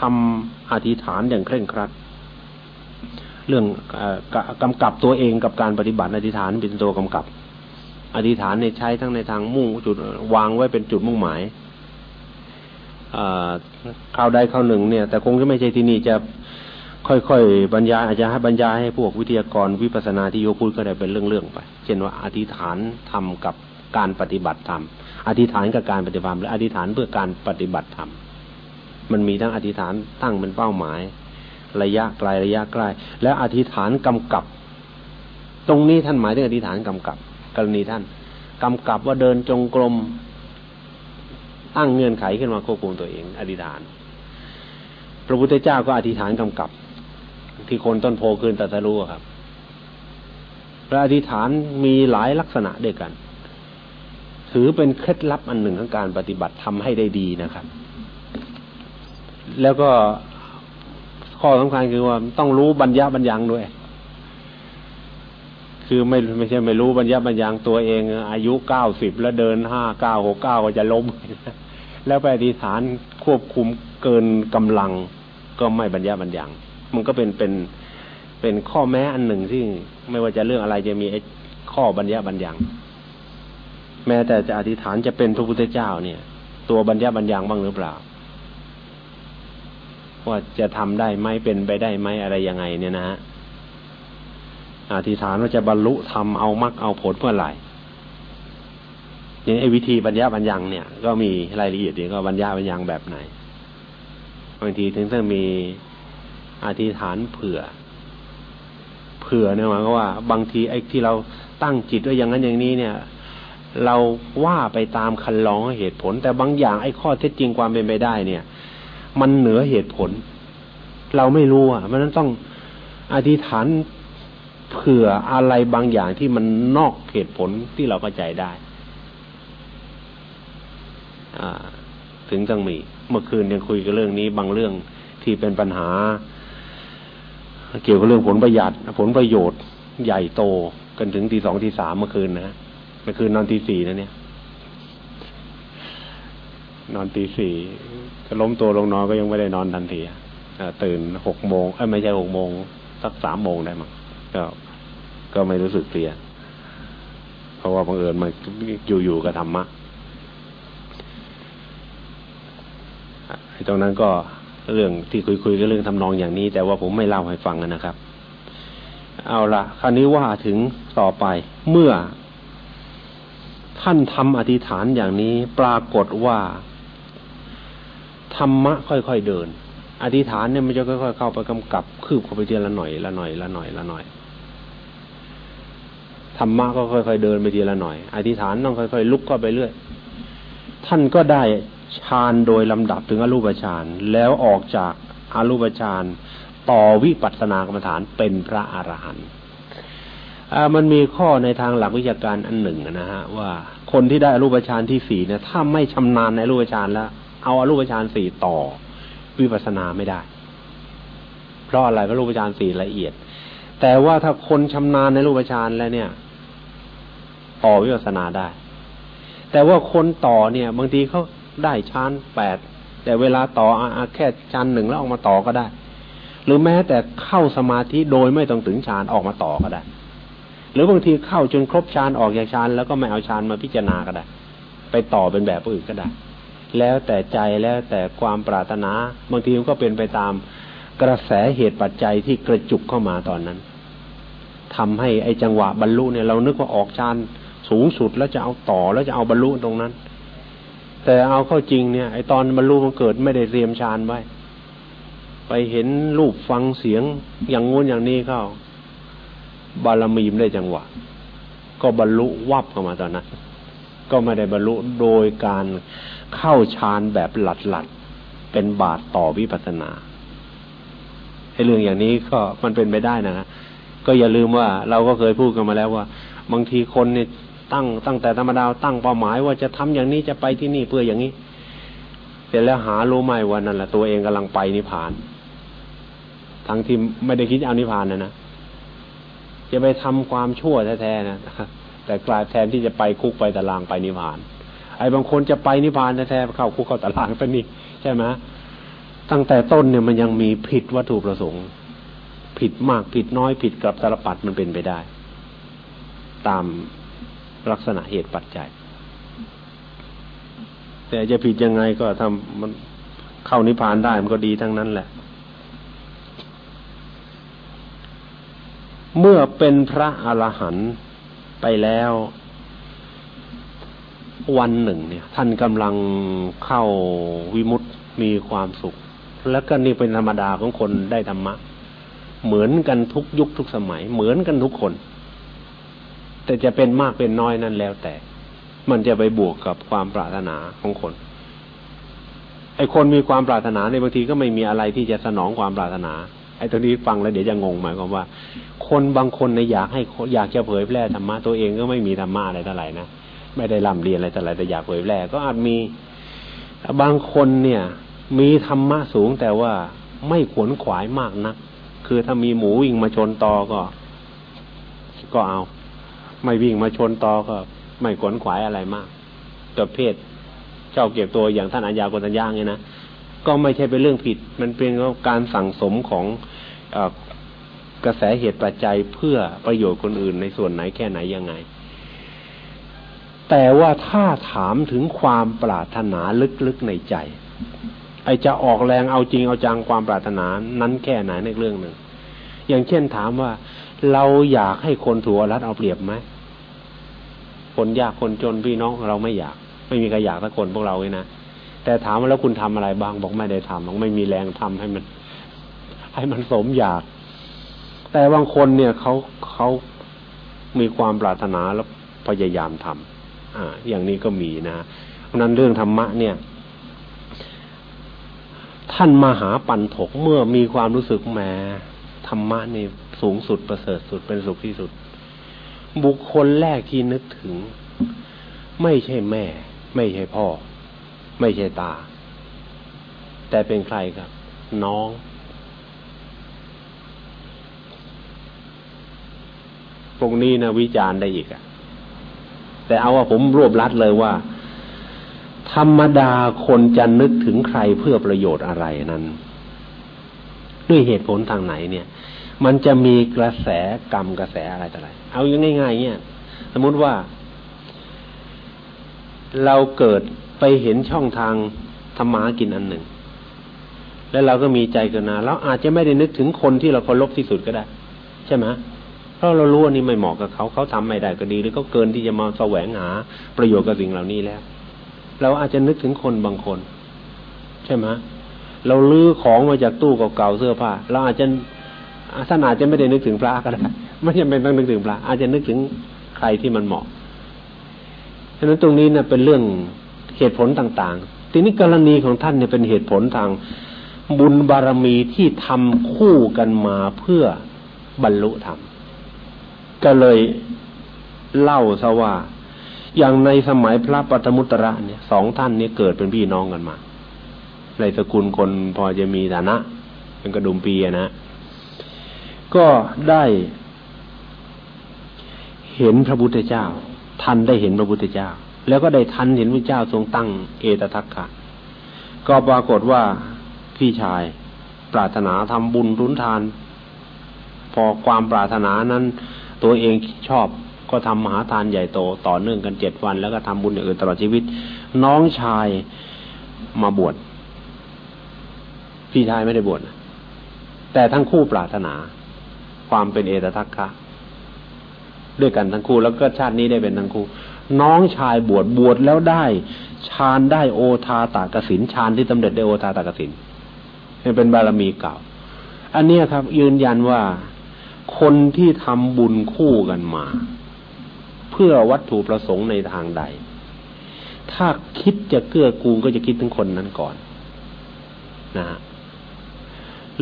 ทำอธิษฐานอย่างเคร่งครัด เรื่องอกำกับตัวเองกับการปฏิบัติอธิษฐานเป็นตัวกำกับ อธิษฐานในใช้ทั้งในทางมุ่งจุดวางไว้เป็นจุดมุ่งหมาย คราวใดคราวหนึ่งเนี่ย แต่คงจะไม่ใช่ที่นี่จะค่อยๆบรรยายอาจจะให้บรรยายให้พวกวิทยากรวิปัสนาที่โยพูดก็ได้เป็นเรื่องๆไป เช่นว่าอธิษฐานทำกับการปฏิบัติธรรมอธิษฐานกับการปฏิบัติและอธิษฐานเพื่อการปฏิบัติธรรมมันมีทั้งอธิษฐานตั้งเป็นเป้าหมาย ระยะไกลระยะใกล้และอธิษฐานกำกับ ตรงนี้ท่านหมายถึงอธิษฐานกำกับ กรณีท่านกำกับว่าเดินจงกรม ตั้งเงื่อนไขขึ้นมาควบคุมตัวเอง อธิษฐาน พระพุทธเจ้าก็อธิษฐานกำกับ ที่คนต้นโพคืนตัสรู้ครับ พระอธิษฐานมีหลายลักษณะด้วยกัน ถือเป็นเคล็ดลับอันหนึ่งของการปฏิบัติทำให้ได้ดีนะครับ แล้วก็ข้อสำคัญคือว่าต้องรู้บัญญัติบัญญังด้วยคือไม่ไม่ใช่ไม่รู้บัญญัติบัญญังตัวเอง อายุเก้าสิบแล้วเดินห้าเก้าหกเก้าก็จะล้ม แล้วไปอธิษฐานควบคุมเกินกำลังก็ไม่บรรยาบรรยังมันก็เป็นเป็นเป็นข้อแม้อันหนึ่งที่ไม่ว่าจะเรื่องอะไรจะมีข้อบรรยาบรรยังแม้แต่จะอธิษฐานจะเป็นพระพุทธเจ้าเนี่ย ตัวบรรยาบรรยังบ้างหรือเปล่า ว่าจะทำได้ไหมเป็นไปได้ไหมอะไรยังไงเนี่ยนะฮะอธิษฐานว่าจะบรรลุทำเอามรรคเอาผลเมื่อไหร่ อย่างไอ้วิธีบรรยาบรรยังเนี่ยก็มีรายละเอียดดีก็บรรยาบรรยังแบบไหนบางทีถึงต้องมีอธิษฐานเผื่อ เผื่อเนี่ยหมายว่า บางทีไอ้ที่เราตั้งจิตไว้อย่างนั้นอย่างนี้เนี่ย เราว่าไปตามคันลองเหตุผล แต่บางอย่างไอ้ข้อเท็จจริงความเป็นไปได้ เนี่ย มันเหนือเหตุผล เราไม่รู้อะมันต้องอธิษฐานเผื่ออะไรบางอย่างที่มันนอกเหตุผลที่เราเข้าใจได้ ถึงต้องมี เมื่อคืนยังคุยกันเรื่องนี้ บางเรื่องที่เป็นปัญหา เกี่ยวกับเรื่องผลประหยัดผลประโยชน์ใหญ่โตกันถึงทีสองทีสามเมื่อคืนนะเมื่อคืนนอนทีสี่นะเนี่ย นอนตีสี่ล้มตัวลงนอนก็ยังไม่ได้นอนทันทีตื่นหกโมงเอ้ไม่ใช่หกโมงสักสามโมงได้มั้งก็ก็ไม่รู้สึกเตียเพราะว่าบังเอิญมันอยู่ๆกับธรรมะ ตรงนั้นก็เรื่องที่คุยๆก็เรื่องทำนองอย่างนี้ แต่ว่าผมไม่เล่าให้ฟังนะครับ เอาละคราวนี้ว่าถึงต่อไปเมื่อ ท่านทำอธิษฐานอย่างนี้ ปรากฏว่าธรรมะค่อยๆเดิน อธิษฐานเนี่ยมันจะค่อยๆเข้าไปกำกับ คืบเข้าไปทีละหน่อยละหน่อยละหน่อยละหน่อยธรรมะก็ค่อยๆเดินไปทีละหน่อย อธิษฐานต้องค่อยๆลุกเข้าไปเรื่อย ท่านก็ได้ ฌานโดยลำดับถึงอรูปฌานแล้วออกจากอรูปฌานต่อวิปัสสนากรรมฐานเป็นพระอรหันต์มันมีข้อในทางหลักวิชาการอันหนึ่งนะฮะว่าคนที่ได้อรูปฌานที่สี่เนี่ยถ้าไม่ชำนาญในอรูปฌานแล้ว เอาอรูปฌานสี่ต่อวิปัสสนาไม่ได้ เพราะอะไรเพราะรูปฌานสี่ละเอียด แต่ว่าถ้าคนชำนาญในรูปฌานแล้วเนี่ย ต่อวิปัสสนาได้ แต่ว่าคนต่อเนี่ย บางทีเขา ได้ชั้นแปดแต่เวลาต่ออาแค่ชั้นหนึ่งแล้วออกมาต่อก็ได้ หรือแม้แต่เข้าสมาธิโดยไม่ต้องถึงฌานออกมาต่อก็ได้ หรือบางทีเข้าจนครบฌานออกจากฌานแล้วก็ไม่เอาฌานมาพิจารณาก็ได้ ไปต่อเป็นแบบอื่นก็ได้ แล้วแต่ใจแล้วแต่ความปรารถนาบางทีมันก็เป็นไปตามกระแสเหตุปัจจัยที่กระจุกเข้ามาตอนนั้นทำให้ไอจังหวะบรรลุเนี่ยเรานึกว่าออกฌานสูงสุดแล้วจะเอาต่อแล้วจะเอาบรรลุตรงนั้น แต่เอาเข้าจริงเนี่ยไอตอนบรรลุมันเกิดไม่ได้เตรียมฌานไว้ ไปเห็นรูปฟังเสียงอย่างงู้นอย่างนี้เข้า บารมีมได้จังหวะ ก็บรรลุวับเข้ามาตอนนั้นก็ไม่ได้บรรลุโดยการเข้าฌานแบบหลัดหลัดเป็นบาทต่อวิปัสนาไอ้เรื่องอย่างนี้ก็มันเป็นไปได้นะก็อย่าลืมว่าเราก็เคยพูดกันมาแล้วว่า บางทีคนเนี่ย ตั้งตั้งแต่ธรรมดาตั้งเป้าหมายว่าจะทำอย่างนี้จะไปที่นี่เพื่ออย่างนี้เสร็จแล้วหารู้ไหมวันนั้นแหละตัวเองกำลังไปนิพพาน ทั้งที่ไม่ได้คิดเอานิพพานนะนะจะไปทำความชั่วแท้ๆนะแต่กลายแทนที่จะไปคุกไปตารางไปนิพพาน ไอ้บางคนจะไปนิพพานแท้ๆเข้าคุกเข้าตารางซะนี่ใช่ไหมตั้งแต่ต้นเนี่ยมันยังมีผิดวัตถุประสงค์ ผิดมากผิดน้อยผิดกับสารปัดมันเป็นไปได้ ตาม ลักษณะเหตุปัจจัย แต่จะผิดยังไงก็ทำมันเข้านิพพานได้มันก็ดีทั้งนั้นแหละ เมื่อเป็นพระอรหันต์ไปแล้ว วันหนึ่ง เนี่ย ท่านกำลังเข้าวิมุตติมีความสุข แล้วก็นี่เป็นธรรมดาของคนได้ธรรมะ เหมือนกันทุกยุคทุกสมัย เหมือนกันทุกคน แต่จะเป็นมากเป็นน้อยนั่นแล้วแต่ มันจะไปบวกกับความปรารถนาของคน ไอ้คนมีความปรารถนาในบางทีก็ไม่มีอะไรที่จะสนองความปรารถนา ไอ้ตรงนี้ฟังแล้วเดี๋ยวจะงงหมายความว่า คนบางคนในอยากให้อยากจะเผยแพร่ธรรมะตัวเองก็ไม่มีธรรมะอะไรเท่าไหร่นะไม่ได้ร่ำเรียนอะไรเท่าไหร่แต่อยากเผยแพร่ก็อาจมีบางคนเนี่ย มีธรรมะสูงแต่ว่าไม่ขวนขวายมากนัก คือถ้ามีหมูวิ่งมาชนตอก็ ก็เอา ไม่วิ่งมาชนต่อก็ไม่ขวนขวายอะไรมากตัวเพศเจ้าเก็บตัวอย่างท่านอาญากตัญญาเนี่ยนะก็ไม่ใช่เป็นเรื่องผิด มันเป็นการสั่งสมของอกระแสเหตุปัจจัยเพื่อประโยชน์คนอื่นในส่วนไหนแค่ไหนยังไง แต่ว่าถ้าถามถึงความปรารถนาลึกๆในใจ ไอจะออกแรงเอาจริงเอาจังความปรารถนานั้นแค่ไหนในเรื่องหนึ่ง อย่างเช่นถามว่าเราอยากให้คนถูกรัดเอาเปรียบไหม คนยากคนจนพี่น้องเราไม่อยาก ไม่มีใครอยากสักคนพวกเราเลยนะแต่ถามว่าแล้วคุณทำอะไรบ้างบอกไม่ได้ทำบอกไม่มีแรงทำให้มัน ให้มันสมอยาก แต่บางคนเนี่ยเขาเขามีความปรารถนาแล้วพยายามทำอ่า อย่างนี้ก็มีนะเพราะนั้นเรื่องธรรมะเนี่ย ท่านมหาปันถกเมื่อมีความรู้สึกแหมธรรมะนี่สูงสุดประเสริฐสุดเป็นสุขที่สุด บุคคลแรกที่นึกถึง ไม่ใช่แม่ ไม่ใช่พ่อ ไม่ใช่ตา แต่เป็นใครครับ น้องพวกนี้นะวิจารณ์ได้อีกอะแต่เอาว่าผมรวบลัดเลยว่า ธรรมดาคนจะนึกถึงใครเพื่อประโยชน์อะไรนั้น ด้วยเหตุผลทางไหนเนี่ย มันจะมีกระแสกรรมกระแสอะไรต่ออะไร เอาอย่างง่ายๆเนี่ยสมมุติว่า เราเกิดไปเห็นช่องทางธรรมากินอันหนึ่ง แล้วเราก็มีใจกันนาเราอาจจะไม่ได้นึกถึงคนที่เราเคารพที่สุดก็ได้ ใช่ไหมเพราะเรารู้ว่านี่ไม่เหมาะกับเขาเขาทำไม่ได้ก็ดี หรือเขาเกินที่จะมาแสวงหาประโยชน์กับสิ่งเหล่านี้แล้ว เราอาจจะนึกถึงคนบางคน ใช่ไหมเราลื้อของมาจากตู้เก่าๆเสื้อผ้าเราอาจจะ ท่านอาจจะไม่ได้นึกถึงพระก็ได้ไม่จำเป็นต้องนึกถึงพระ อาจจะนึกถึงใครที่มันเหมาะฉะนั้นตรงนี้นะเป็นเรื่องเหตุผลต่างๆ ทีนี้กรณีของท่านเนี่ยเป็นเหตุผลทางบุญบารมีที่ทำคู่กันมาเพื่อบรรลุธรรม ก็เลยเล่าซะว่า อย่างในสมัยพระปัตมุตระเนี่ยสองท่านนี้เกิดเป็นพี่น้องกันมา ในสกุลคนพอจะมีฐานะเป็นกระดุมปีนะ ก็ได้เห็นพระพุทธเจ้า ทันได้เห็นพระพุทธเจ้า แล้วก็ได้ทันเห็นพระเจ้าทรงตั้งเอตทัคคะก็ปรากฏว่าพี่ชายปรารถนาทำบุญรุนทาน พอความปรารถนานั้น ตัวเองชอบก็ทำมหาทานใหญ่โต ต่อเนื่องกันเจ็ดวัน แล้วก็ทำบุญอย่างอื่นตลอดชีวิต น้องชายมาบวชพี่ชายไม่ได้บวชแต่ทั้งคู่ปรารถนา ความเป็นเอตทัคคะด้วยกันทั้งคู่แล้วก็ชาตินี้ได้เป็นทั้งคู่ น้องชายบวชบวชแล้วได้ฌานได้โอทาตากสินฌานที่สำเร็จได้โอทาตากสินเป็นบารมีเก่า อันนี้ครับ ยืนยันว่าคนที่ทำบุญคู่กันมา เพื่อวัตถุประสงค์ในทางใด ถ้าคิดจะเกื้อกูลก็จะคิดถึงคนนั้นก่อน นะฮะ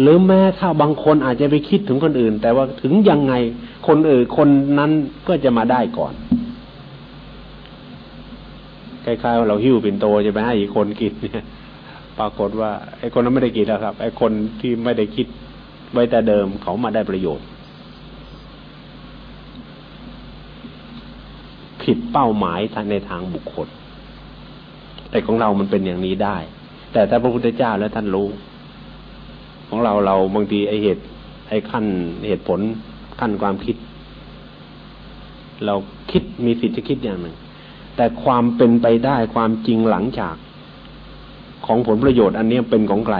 หรือแม้ถ้าบางคนอาจจะไปคิดถึงคนอื่น แต่ว่าถึงยังไงคนอื่นคนนั้นก็จะมาได้ก่อนคล้ายๆว่าเราหิ้วปิ่นโตจะไปให้อีกคนกินเนี่ย ปรากฏว่าไอ้คนนั้นไม่ได้กินแล้วครับไอ้คนที่ไม่ได้คิดไว้แต่เดิมเขามาได้ประโยชน์ ผิดเป้าหมายในทางบุคคลแต่ของเรามันเป็นอย่างนี้ได้ แต่ถ้าพระพุทธเจ้าแล้วท่านรู้ ของเราเราบางทีไอเหตุ ไอขั้นเหตุผลขั้นความคิด เราคิดมีสิทธิ์จะคิดอย่างหนึ่ง แต่ความเป็นไปได้ความจริงหลังจาก ของผลประโยชน์ อันนี้เป็นของใคร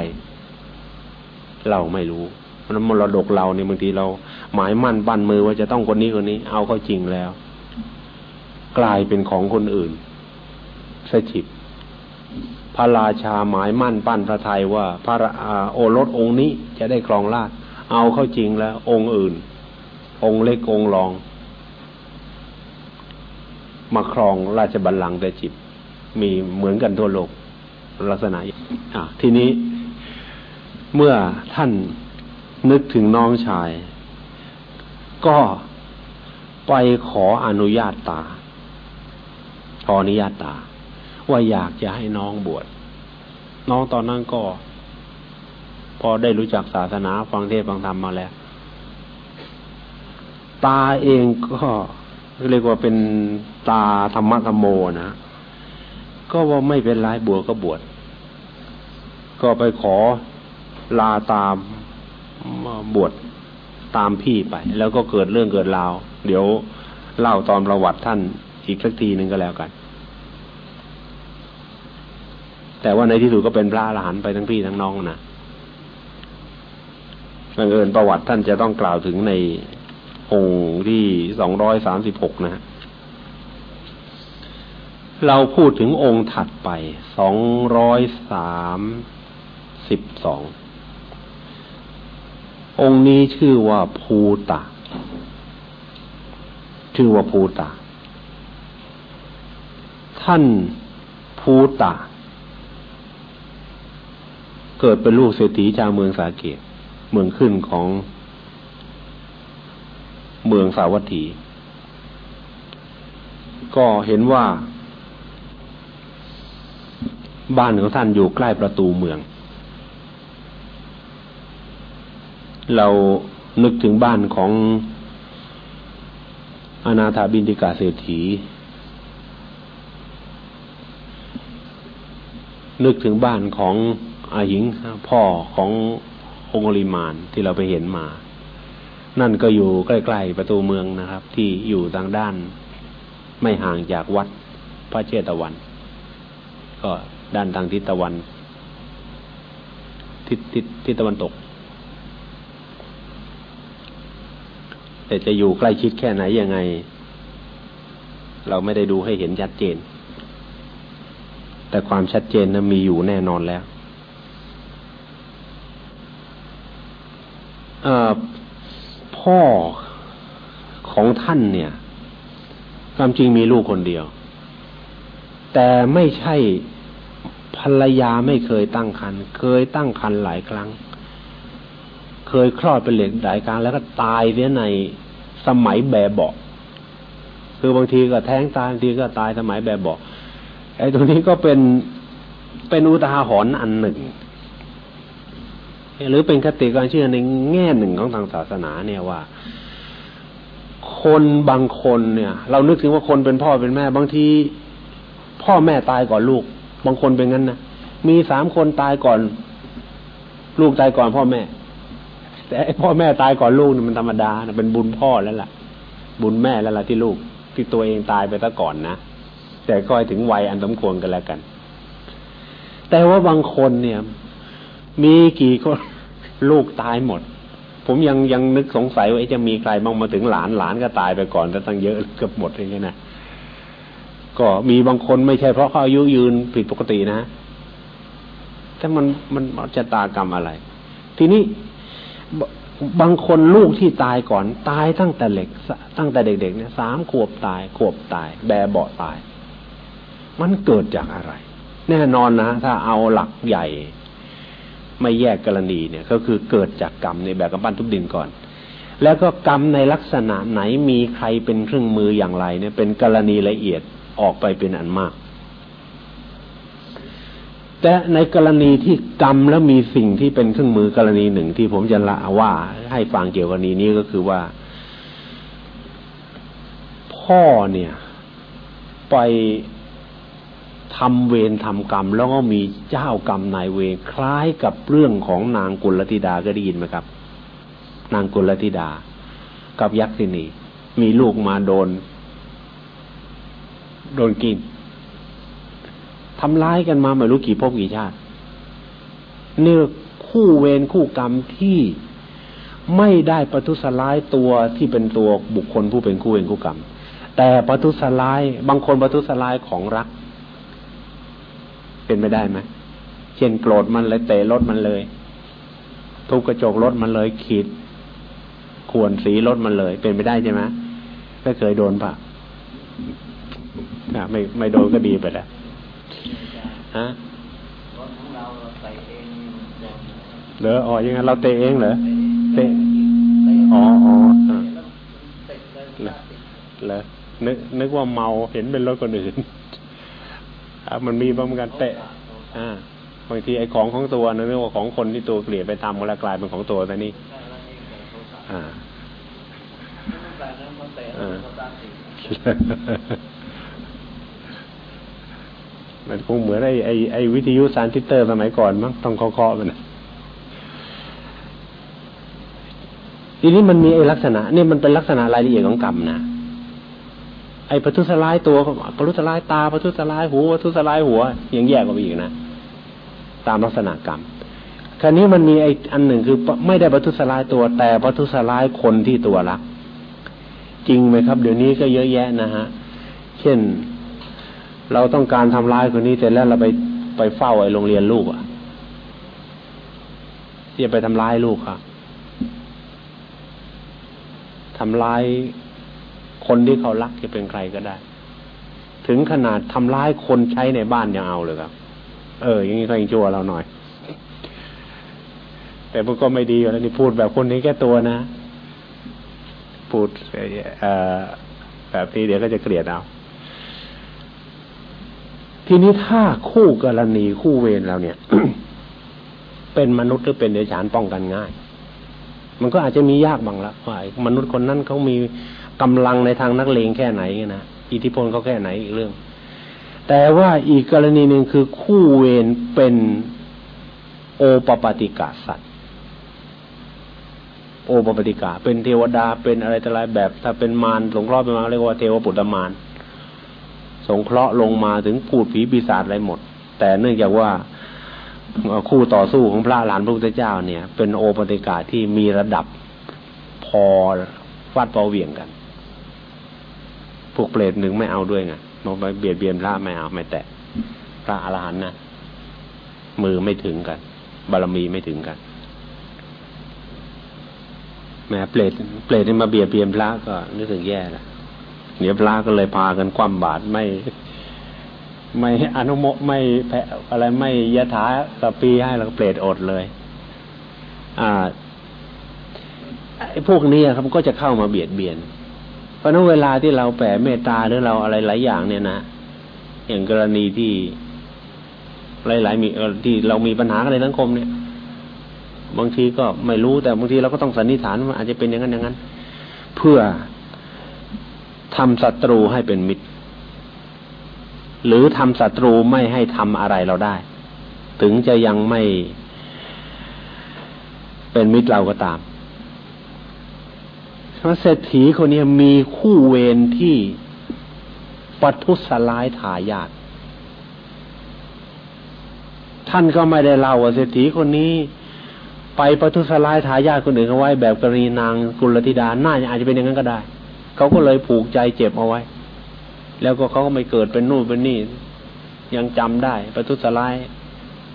เราไม่รู้เพราะนั้นมรดกเราเนี่ยบางทีเราหมายมั่นปั้นมือว่าจะต้องคนนี้คนนี้ เอาเข้าจริงแล้ว กลายเป็นของคนอื่นสถิตพ ระราชาหมายมั่นปั้นพระไทยว่าพระโอรสองค์นี้จะได้ครองราชเอาเข้าจริงแล้ว องค์อื่น องค์เล็กองค์รอง มาครองราชบัลลังก์แต่จิตมีเหมือนกันทั่วโลกลักษณะอะทีนี้เมื่อท่านนึกถึงน้องชาย ก็ไปขออนุญาตตา ขออนุญาตตา ว่าอยากจะให้น้องบวชน้องตอนนั้นก็ พอได้รู้จักศาสนาฟังเทศฟังธรรมมาแล้ว ตาเองก็เรียกว่าเป็นตาธรรมะธรรมโมนะก็ว่าไม่เป็นไรบวชก็บวชก็ไปขอลาตามบวชตามพี่ไป แล้วก็เกิดเรื่องเกิดราว เดี๋ยวเล่าตอนประวัติท่านอีกสักทีหนึ่งก็แล้วกัน แต่ว่าในที่สุดก็เป็นพระอรหันต์ไปทั้งพี่ทั้งน้องนะบังเอิญประวัติท่านจะต้องกล่าวถึงในองค์ที่สองร้อยสามสิบหกนะฮะเราพูดถึงองค์ถัดไปสองร้อยสามสิบสององค์นี้ชื่อว่าภูตะ ชื่อว่าภูตะ ท่านภูตะ เกิดเป็นลูกเศรษฐีชาวเมืองสาเกตเมืองขึ้นของเมืองสาวัตถี ก็เห็นว่า บ้านของท่านอยู่ใกล้ประตูเมือง เรานึกถึงบ้านของอนาถาบินติกาเศรษฐี นึกถึงบ้านของ อาหิงพ่อขององคุลิมานที่เราไปเห็นมา นั่นก็อยู่ใกล้ๆประตูเมืองนะครับ ที่อยู่ทางด้าน ไม่ห่างจากวัดพระเจตวัน ก็ด้านทางทิศตะวัน ทิศทิศทิศตะวันตก แต่จะอยู่ใกล้ชิดแค่ไหนยังไง เราไม่ได้ดูให้เห็นชัดเจน แต่ความชัดเจนนะมีอยู่แน่นอนแล้ว พ่อของท่านเนี่ย ความจริงมีลูกคนเดียว แต่ไม่ใช่ภรรยาไม่เคยตั้งครรภ์เคยตั้งครรภ์หลายครั้ง เคยคลอดเป็นเหล็กหลายครั้งแล้วก็ตายเสียในสมัยแบบเบาคือบางทีก็แท้งตายบางทีก็ตายสมัยแบบเบาไอ้ตรงนี้ก็เป็นเป็นอุทาหรณ์อันหนึ่ง หรือเป็นคติการเชื่อในแง่หนึ่งของทางศาสนาเนี่ยว่า คนบางคนเนี่ย เรานึกถึงว่าคนเป็นพ่อเป็นแม่ บางทีพ่อแม่ตายก่อนลูก บางคนเป็นงั้นนะมีสามคนตายก่อน ลูกตายก่อนพ่อแม่ แต่พ่อแม่ตายก่อนลูกนี่มันธรรมดานะเป็นบุญพ่อแล้วล่ะ บุญแม่แล้วล่ะที่ลูกที่ตัวเองตายไปซะก่อนนะแต่ก็ถึงวัยอันสมควรกันแล้วกัน แต่ว่าบางคนเนี่ย มีกี่คน ลูกตายหมด ผมยังยังนึกสงสัยว่าจะมีใครบ้างมาถึงหลานหลานก็ตายไปก่อนแต่ตั้งเยอะเกือบหมดอย่างเงี้ยนะก็มีบางคนไม่ใช่เพราะเขาอายุยืนผิดปกตินะแต่มันมันจะตากรรมอะไร ทีนี้บางคนลูกที่ตายก่อน ตายตั้งแต่เล็กตั้งแต่เด็ก ๆ เนี่ยสามขวบตาย ขวบตาย แบเบาตาย มันเกิดจากอะไร แน่นอนนะ ถ้าเอาหลักใหญ่ ไม่แยกกรณีเนี่ยก็คือเกิดจากกรรมในแบบกำปั้นทุบดินก่อน แล้วก็กรรมในลักษณะไหนมีใครเป็นเครื่องมืออย่างไรเนี่ยเป็นกรณีละเอียดออกไปเป็นอันมาก แต่ในกรณีที่กรรมแล้วมีสิ่งที่เป็นเครื่องมือกรณีหนึ่งที่ผมจะละว่าให้ฟังเกี่ยวกับนี้นี้ก็คือว่า พ่อเนี่ย ไป ทำเวรทำกรรม แล้วก็มีเจ้ากรรมนายเวรคล้ายกับเรื่องของนางกุลธิดาก็ได้ยินไหมครับ นางกุลธิดา กับยักษินีมีลูกมาโดน โดนกินทำร้ายกันมาไม่รู้กี่ภพกี่ชาตินี่คู่เวรคู่กรรมที่ไม่ได้ประทุษร้ายตัวที่เป็นตัวบุคคลผู้เป็นคู่เวรคู่กรรม แต่ประทุษร้ายบางคนประทุษร้ายของรัก เป็นไม่ได้ไหมเช่นโกรธมันเลยเตะรถมันเลย ทุบกระจกรถมันเลยขีดข่วนสีรถมันเลย เป็นไม่ได้ใช่ไหมไม่เคยโดนปะไม่ไม่โดนก็ดีไปแล้วฮะเหรออ๋อยังไงเราเตะเองเหรอเตะอ๋ออ๋อเหรอนึกนึกว่าเมาเห็นเป็นรถคนอื่น มันมีบางการเตะ อ่า บางทีไอ้ของของตัวนึกว่าของคนที่ตัวเกลียดไปทำมาแล้วกลายเป็นของตัวแต่นี่อ่ามันคงเหมือนไอ้ไอ้ไอ้วิทยุซานติเตอร์สมัยก่อนมั้งต้องเคาะๆมันทีนี้มันมีไอ้ลักษณะนี่มันเป็นลักษณะรายละเอียดของกรรมนะ ไอ้ประทุษร้ายตัวประทุษร้ายตาประทุษร้ายหูประทุษร้ายหัวยังแยกออกไปอีกนะตามลักษณะกรรมคราวนี้มันมีไอ้อันหนึ่งคือไม่ได้ประทุษร้ายตัวแต่ประทุษร้ายคนที่ตัวรัก จริงไหมครับ เดี๋ยวนี้ก็เยอะแยะนะฮะ เช่น เราต้องการทำร้ายคนนี้เสร็จแล้วเราไปไปเฝ้าไอ้โรงเรียนลูกอะที่จะไปทำร้ายลูกครับทำร้าย คนที่เขารักจะเป็นใครก็ได้ ถึงขนาดทำร้ายคนใช้ในบ้านยังเอาเลยครับ เออ อย่างนี้ก็ยังชั่วเราหน่อย แต่มันก็ไม่ดีอยู่แล้วนี่พูดแบบคนนี้แค่ตัวนะ พูดอแบบนี้เดี๋ยวก็จะเกลียดเอาทีนี้ถ้าคู่กรณีคู่เวรเราเนี่ย เป็นมนุษย์หรือเป็นเดรัจฉานป้องกันง่าย มันก็อาจจะมียากบางละว่ามนุษย์คนนั้นเขามี กำลังในทางนักเลงแค่ไหนนะอิทธิพลเขาแค่ไหนอีกเรื่อง แต่ว่าอีกกรณีหนึ่งคือคู่เวรเป็นโอปปติกาสัตว์โอปปติกา เป็นเทวดาเป็นอะไรต่ออะไรแบบ ถ้าเป็นมารสงเคราะห์เป็นมาเรียกว่าเทวปุตตมารสงเคราะห์ลงมาถึงพูดผีปีศาจอะไรหมด แต่เนื่องจากว่าคู่ต่อสู้ของพระหลานพระพุทธเจ้าเนี่ย เป็นโอปติกาที่มีระดับพอฟาดเปาเวียงกัน วกเปรตหนึ่งไม่เอาด้วยไงมองไปเบียดเบียนพระไม่เอาไม่แตะพระอรหันต์นะมือไม่ถึงกัน บารมีไม่ถึงกันแม้เปรตเปรตที่มาเบียดเบียนพระก็นึกถึงแย่ละเดี๋ยวพระก็เลยพากันคว่ำบาตรไม่ ไม่อนุโมไม่แพ้อะไรไม่ยะถาสปีให้แล้วก็เปรตอดเลย อ่าไอ้พวกนี้ครับก็จะเข้ามาเบียดเบียน เพราะนั้นเวลาที่เราแผ่เมตตาหรือเราอะไรหลายอย่างเนี่ยนะอย่างกรณีที่หลายๆมีที่เรามีปัญหากันในสังคมเนี่ย บางทีก็ไม่รู้แต่บางทีเราก็ต้องสันนิษฐานว่าอาจจะเป็นอย่างนั้นอย่างนั้น เพื่อทำศัตรูให้เป็นมิตร หรือทำศัตรูไม่ให้ทำอะไรเราได้ ถึงจะยังไม่เป็นมิตรเราก็ตาม พระเศรษฐีคนนี้มีคู่เวรที่ปัทุสลายทายาทท่านก็ไม่ได้เล่าว่าเศรษฐีคนนี้ ไปปัทุสลายทายาทคนอื่นเขาไว้ แบบกรณีนางกุลธิดาน่าจะอาจจะเป็นอย่างนั้นก็ได้ เขาก็เลยผูกใจเจ็บเอาไว้ แล้วก็เขาก็ไม่เกิดเป็นนู่นเป็นนี่ ยังจำได้ประทุษร้าย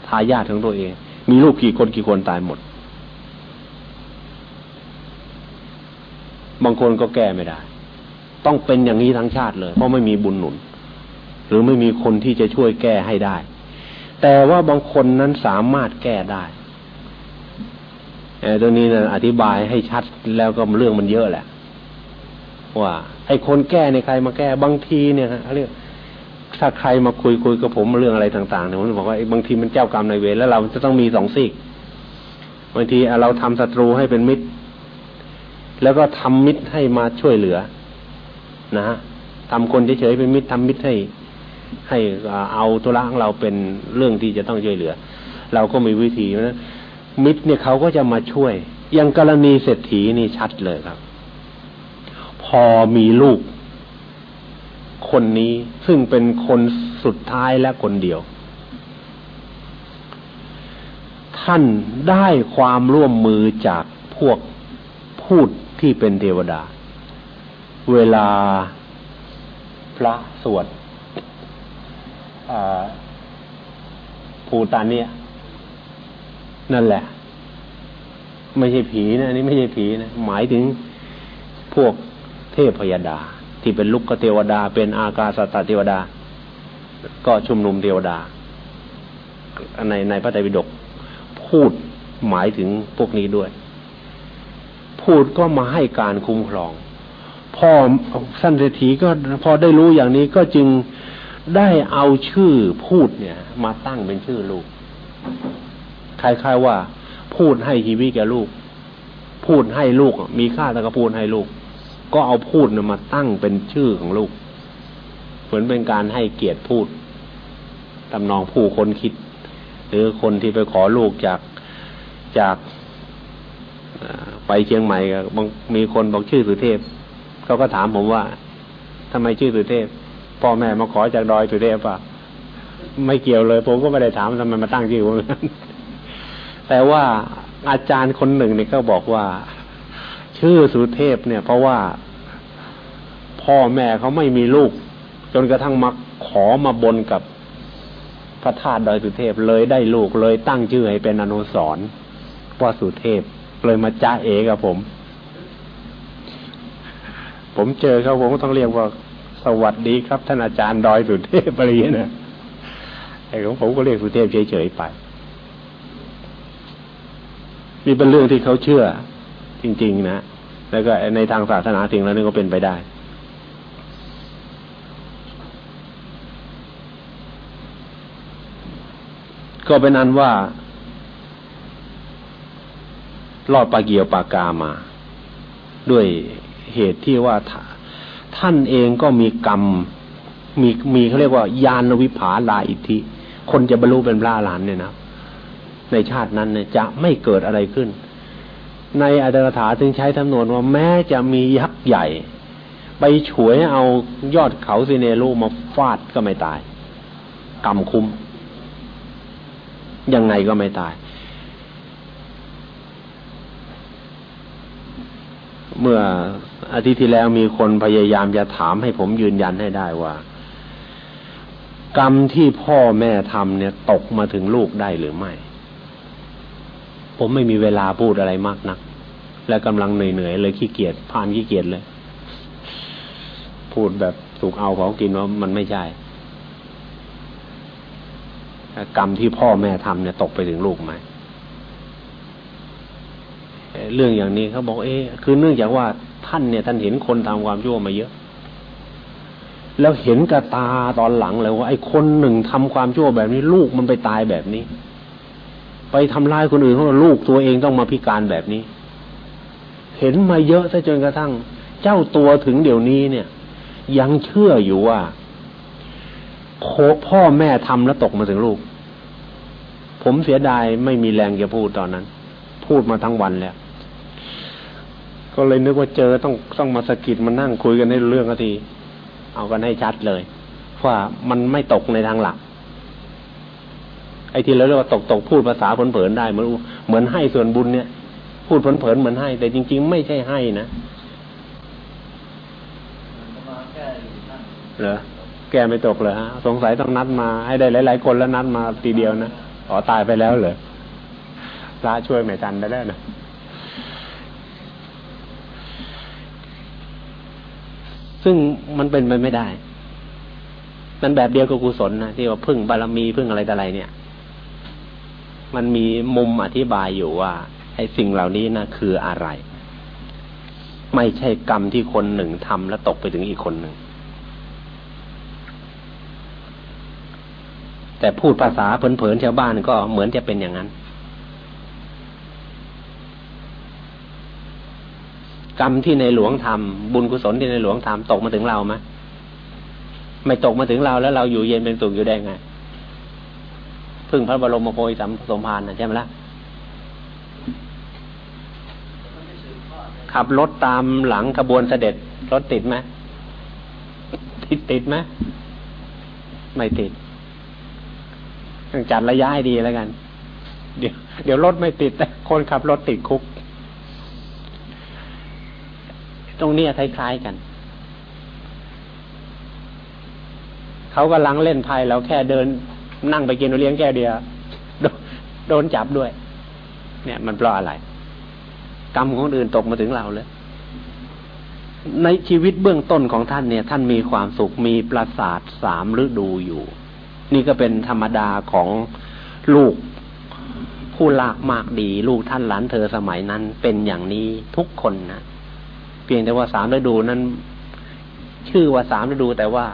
ทายาทของตัวเอง มีลูกกี่คนกี่คนตายหมด บางคนก็แก้ไม่ได้ ต้องเป็นอย่างนี้ทั้งชาติเลย เพราะไม่มีบุญหนุน หรือไม่มีคนที่จะช่วยแก้ให้ได้ แต่ว่าบางคนนั้นสามารถแก้ได้ตัวนี้นะอธิบายให้ชัดแล้วก็เรื่องมันเยอะแหละ ว่าไอ้คนแก้ในใครมาแก้บางทีเนี่ยฮะเขาเรียกถ้าใครมาคุยคุยกับผมเรื่องอะไรต่างๆเนี่ยผมบอกว่าบางทีมันเจ้ากรรมนายเวรแล้วเราจะต้องมีสองซีกบางทีเราทำศัตรูให้เป็นมิตร แล้วก็ทำมิตรให้มาช่วยเหลือ นะฮะทำคนเฉยๆเป็นมิตรทำมิตรให้ ให้เอาธุระของเราเป็นเรื่องที่จะต้องช่วยเหลือ เราก็มีวิธีนะมิตรเนี่ยเขาก็จะมาช่วย อย่างกรณีเศรษฐีนี่ชัดเลยครับ พอมีลูก คนนี้ซึ่งเป็นคนสุดท้ายและคนเดียว ท่านได้ความร่วมมือจากพวกพูด ที่เป็นเทวดา เวลาพระสวดภูตานเนี่ยนั่นแหละ ไม่ใช่ผีนะนี่ไม่ใช่ผีนะหมายถึงพวกเทพพยดา ที่เป็นลุกเทวดา เป็นอากาสตเทวดา ก็ชุมนุมเทวดา ในในพระไตรปิฎกพูดหมายถึงพวกนี้ด้วย พูดก็มาให้การคุ้มครอง พ่อสั้นเศรษฐีก็พอได้รู้อย่างนี้ก็จึงได้เอาชื่อพูดเนี่ย มาตั้งเป็นชื่อลูกคล้ายๆว่า พูดให้ชีวิตแก่ลูก พูดให้ลูก มีค่าแต่ก็พูดให้ลูก ก็เอาพูดมาตั้งเป็นชื่อของลูก เหมือนเป็นการให้เกียรติพูดตำนองผู้คนคิด หรือคนที่ไปขอลูกจากจาก ไปเชียงใหม่บางมีคนบอกชื่อสุเทพเขาก็ถามผมว่าทำไมชื่อสุเทพพ่อแม่มาขอจากดอยสุเทพป่ะไม่เกี่ยวเลย ผมก็ไม่ได้ถามทำไมมาตั้งชื่อผมแต่ว่าอาจารย์คนหนึ่งเนี่ยก็บอกว่า ชื่อสุเทพเนี่ย เพราะว่าพ่อแม่เขาไม่มีลูก จนกระทั่งมาขอมาบนกับพระธาตุดอยสุเทพเลยได้ลูกเลยตั้งชื่อให้เป็นอนุสรว่าสุเทพ เลยมาจ้าเอกับผม ผมเจอเขาผมก็ต้องเรียกว่า สวัสดีครับ ท่านอาจารย์ดอยสุเทพอะไรอย่างนี้นะไอ้ของผมก็เรียกสุเทพเฉยๆไปนี่เป็นเรื่องที่เขาเชื่อ จริง ๆ นะ แล้วก็ในทางศาสนาสิ่งแล้วนี่ก็เป็นไปได้ ก็เป็นนั้นว่า รอดปาเกียวปากามา ด้วยเหตุที่ว่าท่านเองก็มีกรรม มีมีเขาเรียกว่ายานวิภาลาอิทธิคนจะบรรลุเป็นพระอรหันต์เนี่ยนะ ในชาตินั้นเนี่ยจะไม่เกิดอะไรขึ้น ในอัตถกถาถึงใช้ทำนวนว่าแม้จะมียักษ์ใหญ่ ไปฉวยเอายอดเขาซิเนรูมาฟาดก็ไม่ตาย กรรมคุ้ม ยังไงก็ไม่ตาย เมื่ออาทิตย์ที่แล้วมีคนพยายามจะถามให้ผมยืนยันให้ได้ว่า กรรมที่พ่อแม่ทำเนี่ย ตกมาถึงลูกได้หรือไม่ ผมไม่มีเวลาพูดอะไรมากนัก และกำลังเหนื่อยๆเลยขี้เกียจผ่านขี้เกียจเลย พูดแบบถูกเอาเขากินว่ามันไม่ใช่กรรมที่พ่อแม่ทำเนี่ย ตกไปถึงลูกไหม เรื่องอย่างนี้เขาบอกเอ๊คือเนื่องจากว่าท่านเนี่ยท่านเห็นคนทำความชั่วมาเยอะ แล้วเห็นกระตาตอนหลังเลยว่าไอ้คนหนึ่งทำความชั่วแบบนี้ ลูกมันไปตายแบบนี้ ไปทำร้ายคนอื่นเพราะลูกตัวเองต้องมาพิการแบบนี้ เห็นมาเยอะซะจนกระทั่ง เจ้าตัวถึงเดี๋ยวนี้เนี่ย ยังเชื่ออยู่ว่าโคพ่อแม่ทำแล้วตกมาถึงลูก ผมเสียดายไม่มีแรงจะพูดตอนนั้น พูดมาทั้งวันแล้ว ก็เลยนึกว่าเจอต้องต้องมาสกิดมานั่งคุยกันให้เรื่องที เอากันให้ชัดเลย ว่ามันไม่ตกในทางหลัก ไอ้ที่เราเรียกว่าตกตกพูดภาษาผลเผินได้เหมือนเหมือนให้ส่วนบุญเนี่ย พูดผลเผินเหมือนให้ แต่จริง ๆ ไม่ใช่ให้นะเหรอแกไม่ตกเลยฮะสงสัยต้องนัดมาให้ได้หลาย ๆ คนแล้วนัดมาทีเดียวนะอ๋อตายไปแล้วเหรอพระช่วยไม่ทันได้แล้วนะ ซึ่งมันเป็นไปไม่ได้ มันแบบเดียวกับกุศลนะที่ว่าพึ่งบารมีพึ่งอะไรแต่อะไรเนี่ย มันมีมุมอธิบายอยู่ว่า ไอ้สิ่งเหล่านี้นะคืออะไร ไม่ใช่กรรมที่คนหนึ่งทำแล้วตกไปถึงอีกคนหนึ่งแต่พูดภาษาเผลนๆชาวบ้านก็เหมือนจะเป็นอย่างนั้น กรรมที่ในหลวงทำบุญกุศลที่ในหลวงทำตกมาถึงเราไหมไม่ตกมาถึงเราแล้วเราอยู่เย็นเป็นสุขอยู่ได้ไงพึ่งพระบรมโพธิสัมสมภารนะใช่ไหมล่ะขับรถตามหลังขบวนเสด็จรถติดไหมติดติดไหมไม่ติดต้องจัดระยะให้ดีแล้วกัน เดี๋ยวเดี๋ยวรถไม่ติดแต่คนขับรถติดคุก ตรงนี้คล้ายๆกัน เขากำลังเล่นไพ่เราแค่เดิน นั่งไปกินเลี้ยงแก้วเดียวโดนจับด้วย เนี่ย มันเพราะอะไร กรรมของอื่นตกมาถึงเราเลยในชีวิตเบื้องต้นของท่านเนี่ย ท่านมีความสุขมีปราสาทสามฤดูอยู่ นี่ก็เป็นธรรมดาของลูกผู้ลากมากดี ลูกท่านหลานเธอสมัยนั้นเป็นอย่างนี้ทุกคนนะ เพียงแต่ว่าสามฤดูนั้น ชื่อว่าสามฤดูแต่ว่า